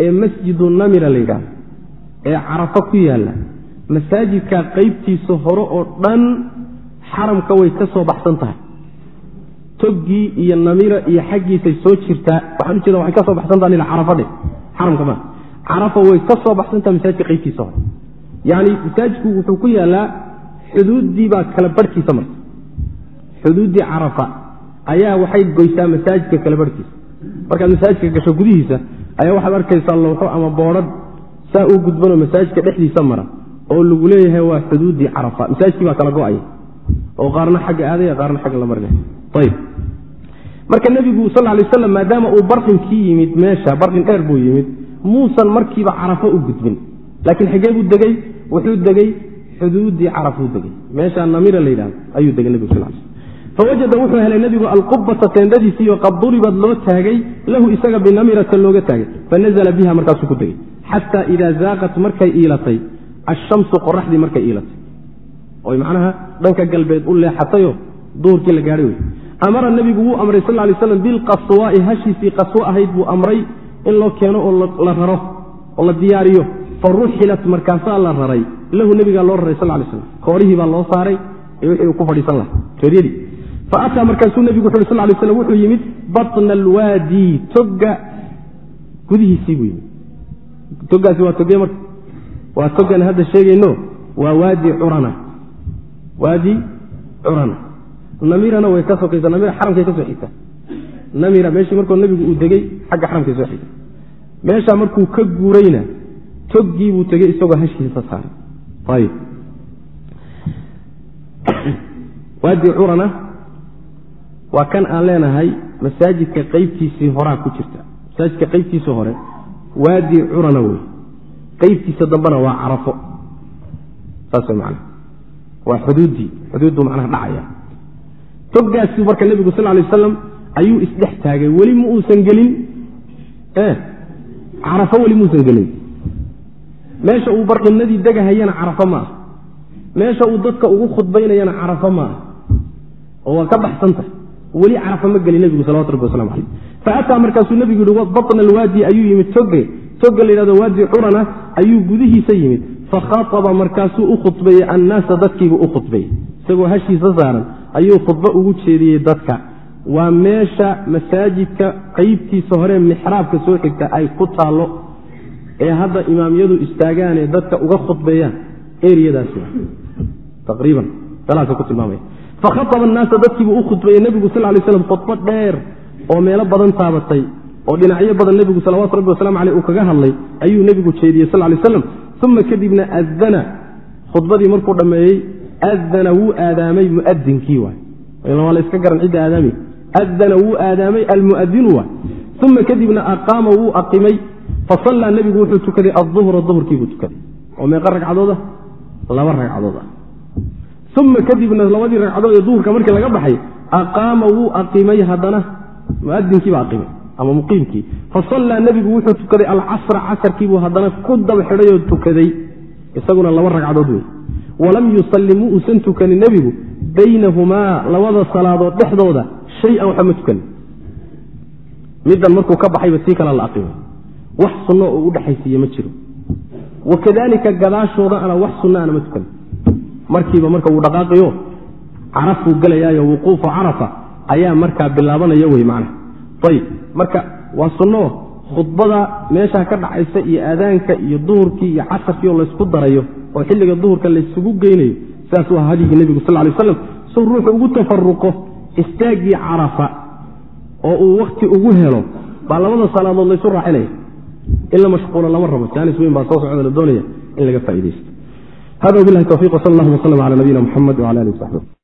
ee masjidu namira la yidhaahdo ee carafo ku yaalla. Masaajidkaa qaybtiisa hore oo dhan xaramka way ka soo baxsan tahay. Toggii iyo namira iyo xaggiisay soo jirtaa. Waxaan ujeeda waxay ka soo baxsan taha ila carafadhe xaramka maa carafa way ka soo baxsan taha masaajidka qaybtiisa hore. Yacni masaajidku wuxuu ku yaallaa xuduuddii baa kala barhkiisa marka xuduuddii carafa ayaa waxay goysaa masaajidka kala barhkiisa markaad masaajidka gasho gudihiisa ayaa waxaad arkaysaa lowxo ama boodhadh saa u gudbanoo masaajidka dhexdiisa mara oo lagu leeyahay waa xuduuddii carafa. Masaajidkii baa kala go'aya. Oo qaarna xagga aadaya qaarna xagga la marinaya ayb marka nebigu sal lay aslam maadaama uu barqinkii yimid meesha barqin dheer buu yimid muusan markiiba carafo u gudbin. Laakiin xigee buu degey wuxuu degey xuduuddii carafuu degey meeshaa namira la yidhahdo ayuu degay nebigu sal l fawajada wuxuu helay nebigu alqubata teendadiisiiyo qad duribad loo taagay lahu isaga binamirata looga taagay fanazla biha markaasuu ku degey xataa idaa zaaqat markay iilatay ashamsu qoraxdii markay iilatay. Oy macnaha dhanka galbeed u leexatayo duhurkii la gaadhay wey amara nebigu wuu amray sal lay slam bilqaswaai hashiisii qaswo ahayd buu amray in loo keeno oo la raro oo la diyaariyo. Fa ruxilat markaasaa la raray. Lahu nebigaa loo raray sal lay slam koorihii baa loo saaray ee wixii uu ku fadhiisan lahaa tooryadii fa ataa markaasuu nebigu wuxu sal lay slam wuxuu yimid batna alwaadi togga gudihiisii buu yimid. Toggaasi waa toge marka. Waa toggan hadda sheegayno waa waadi curana. Waadi curana. Namirana way ka sokaysa namira xaramkay ka soo xigta namira meeshii markuu nebigu uu degey xagga xaramkay soo xigta meeshaa markuu ka guurayna toggii buu tegey isagoo hashiisa saaray. Waadi curana waa kan aan leenahay masaajidka qaybtiisii horaa ku jirta. Masaajidka qaybtiisii hore waadi curana wey qaybtiisa dambena waa carafo. Saas macana waa xuduuddii xuduuddu macnaha dhacaya. Toggaasi marka nebigu sal lay wasalam ayuu isdhex taagay. Weli ma uusan gelin. Carafo weli muusan gelin. Meesha uu barqinadii degahayana carafo ma ah. Meesha uu dadka ugu khudbaynayana carafo ma ah. Oo waa ka baxsantah weli carafo ma gelin nebigu salawatu rabbi waslamu caleyh fa ataa markaasuu nebigu yihi batna alwaadi ayuu yimid toge. Togga la yidhahdo waadi curana ayuu gudihiisa yimid. Fakhaataba markaasuu u khudbeeyey annaasa dadkiibuu u khudbeeyey isagoo hashiisa saaran ayuu khudbo ugu jeediyey dadka. Waa meesha masaajidka qeybtiisa hore mixraabka soo xigta ay ku taallo ee hadda imaamyadu istaagaanee dadka uga khudbeeyaan eriyadaasi. Taqriiban salaasa ku tilmaamaya fakhaaba annaasa dadkiibuu u khudbeeyey nebigu sal lay slam khudbo dheer oo meelo badan taabatay oo dhinacyo badan nebigu salawatu rabbi waslamu aleyh uu kaga hadlay ayuu nebigu jeediyey sal lay slam uma kadibna adana khudbadii markuu dhammeeyey adana wuu aadaamay muadinkii waay. Waa la iska garan cidda aadaamay adana wuu aadaamay almuadinu waay. Uma kadibna aqaama wuu aqimay fasallaa nebigu wuxuu tukaday aduhra duhurkiibuu tukaday. Oo meeqa ragcadooda? Laba ragcadood ah uma kadibna labadii ragcadood ee duhurka markii laga baxay aqaama wuu aqimay haddana muadinkiiba aqimay ama muqiimkii fasallaa nebigu wuxuu tukaday alcasra casarkiibuu haddana ku daba xidhayoo tukaday isaguna laba ragcadood wey walam yusalli mu uusan tukanin nebigu baynahumaa labada salaadood dhexdooda shay-an waxba ma tukanin middan markuu ka baxayba tii kale la aqimay wax sunno oo u dhexaysiiye ma jiro wakadalika gadaashooda ana wax sunna ma tukanin markiiba marka wuu dhaqaaqiyo carafuu gelayaayo wuquufu carafa ayaa markaa bilaabanaya wey macna ayib marka waa sunno khudbada meeshaa ka dhacaysa iyo aadaanka iyo duhurkii iyo casarkii oo laysku darayo oo xilliga duhurka laysugu geynayo sidaas waa hadyigii nebigu sal lay aslam suu ruuxu ugu tafaruqo istaaggii carafa oo uu wakhti ugu helo baa labada salaadood laysu raacinaya in la mashquulo lama rabo jaanis weyn baa soo socda doonaya in laga faa'idaysto hada wabilahi towfiq wsal allahuma wslm cala nabiyina muxamed wcala alih w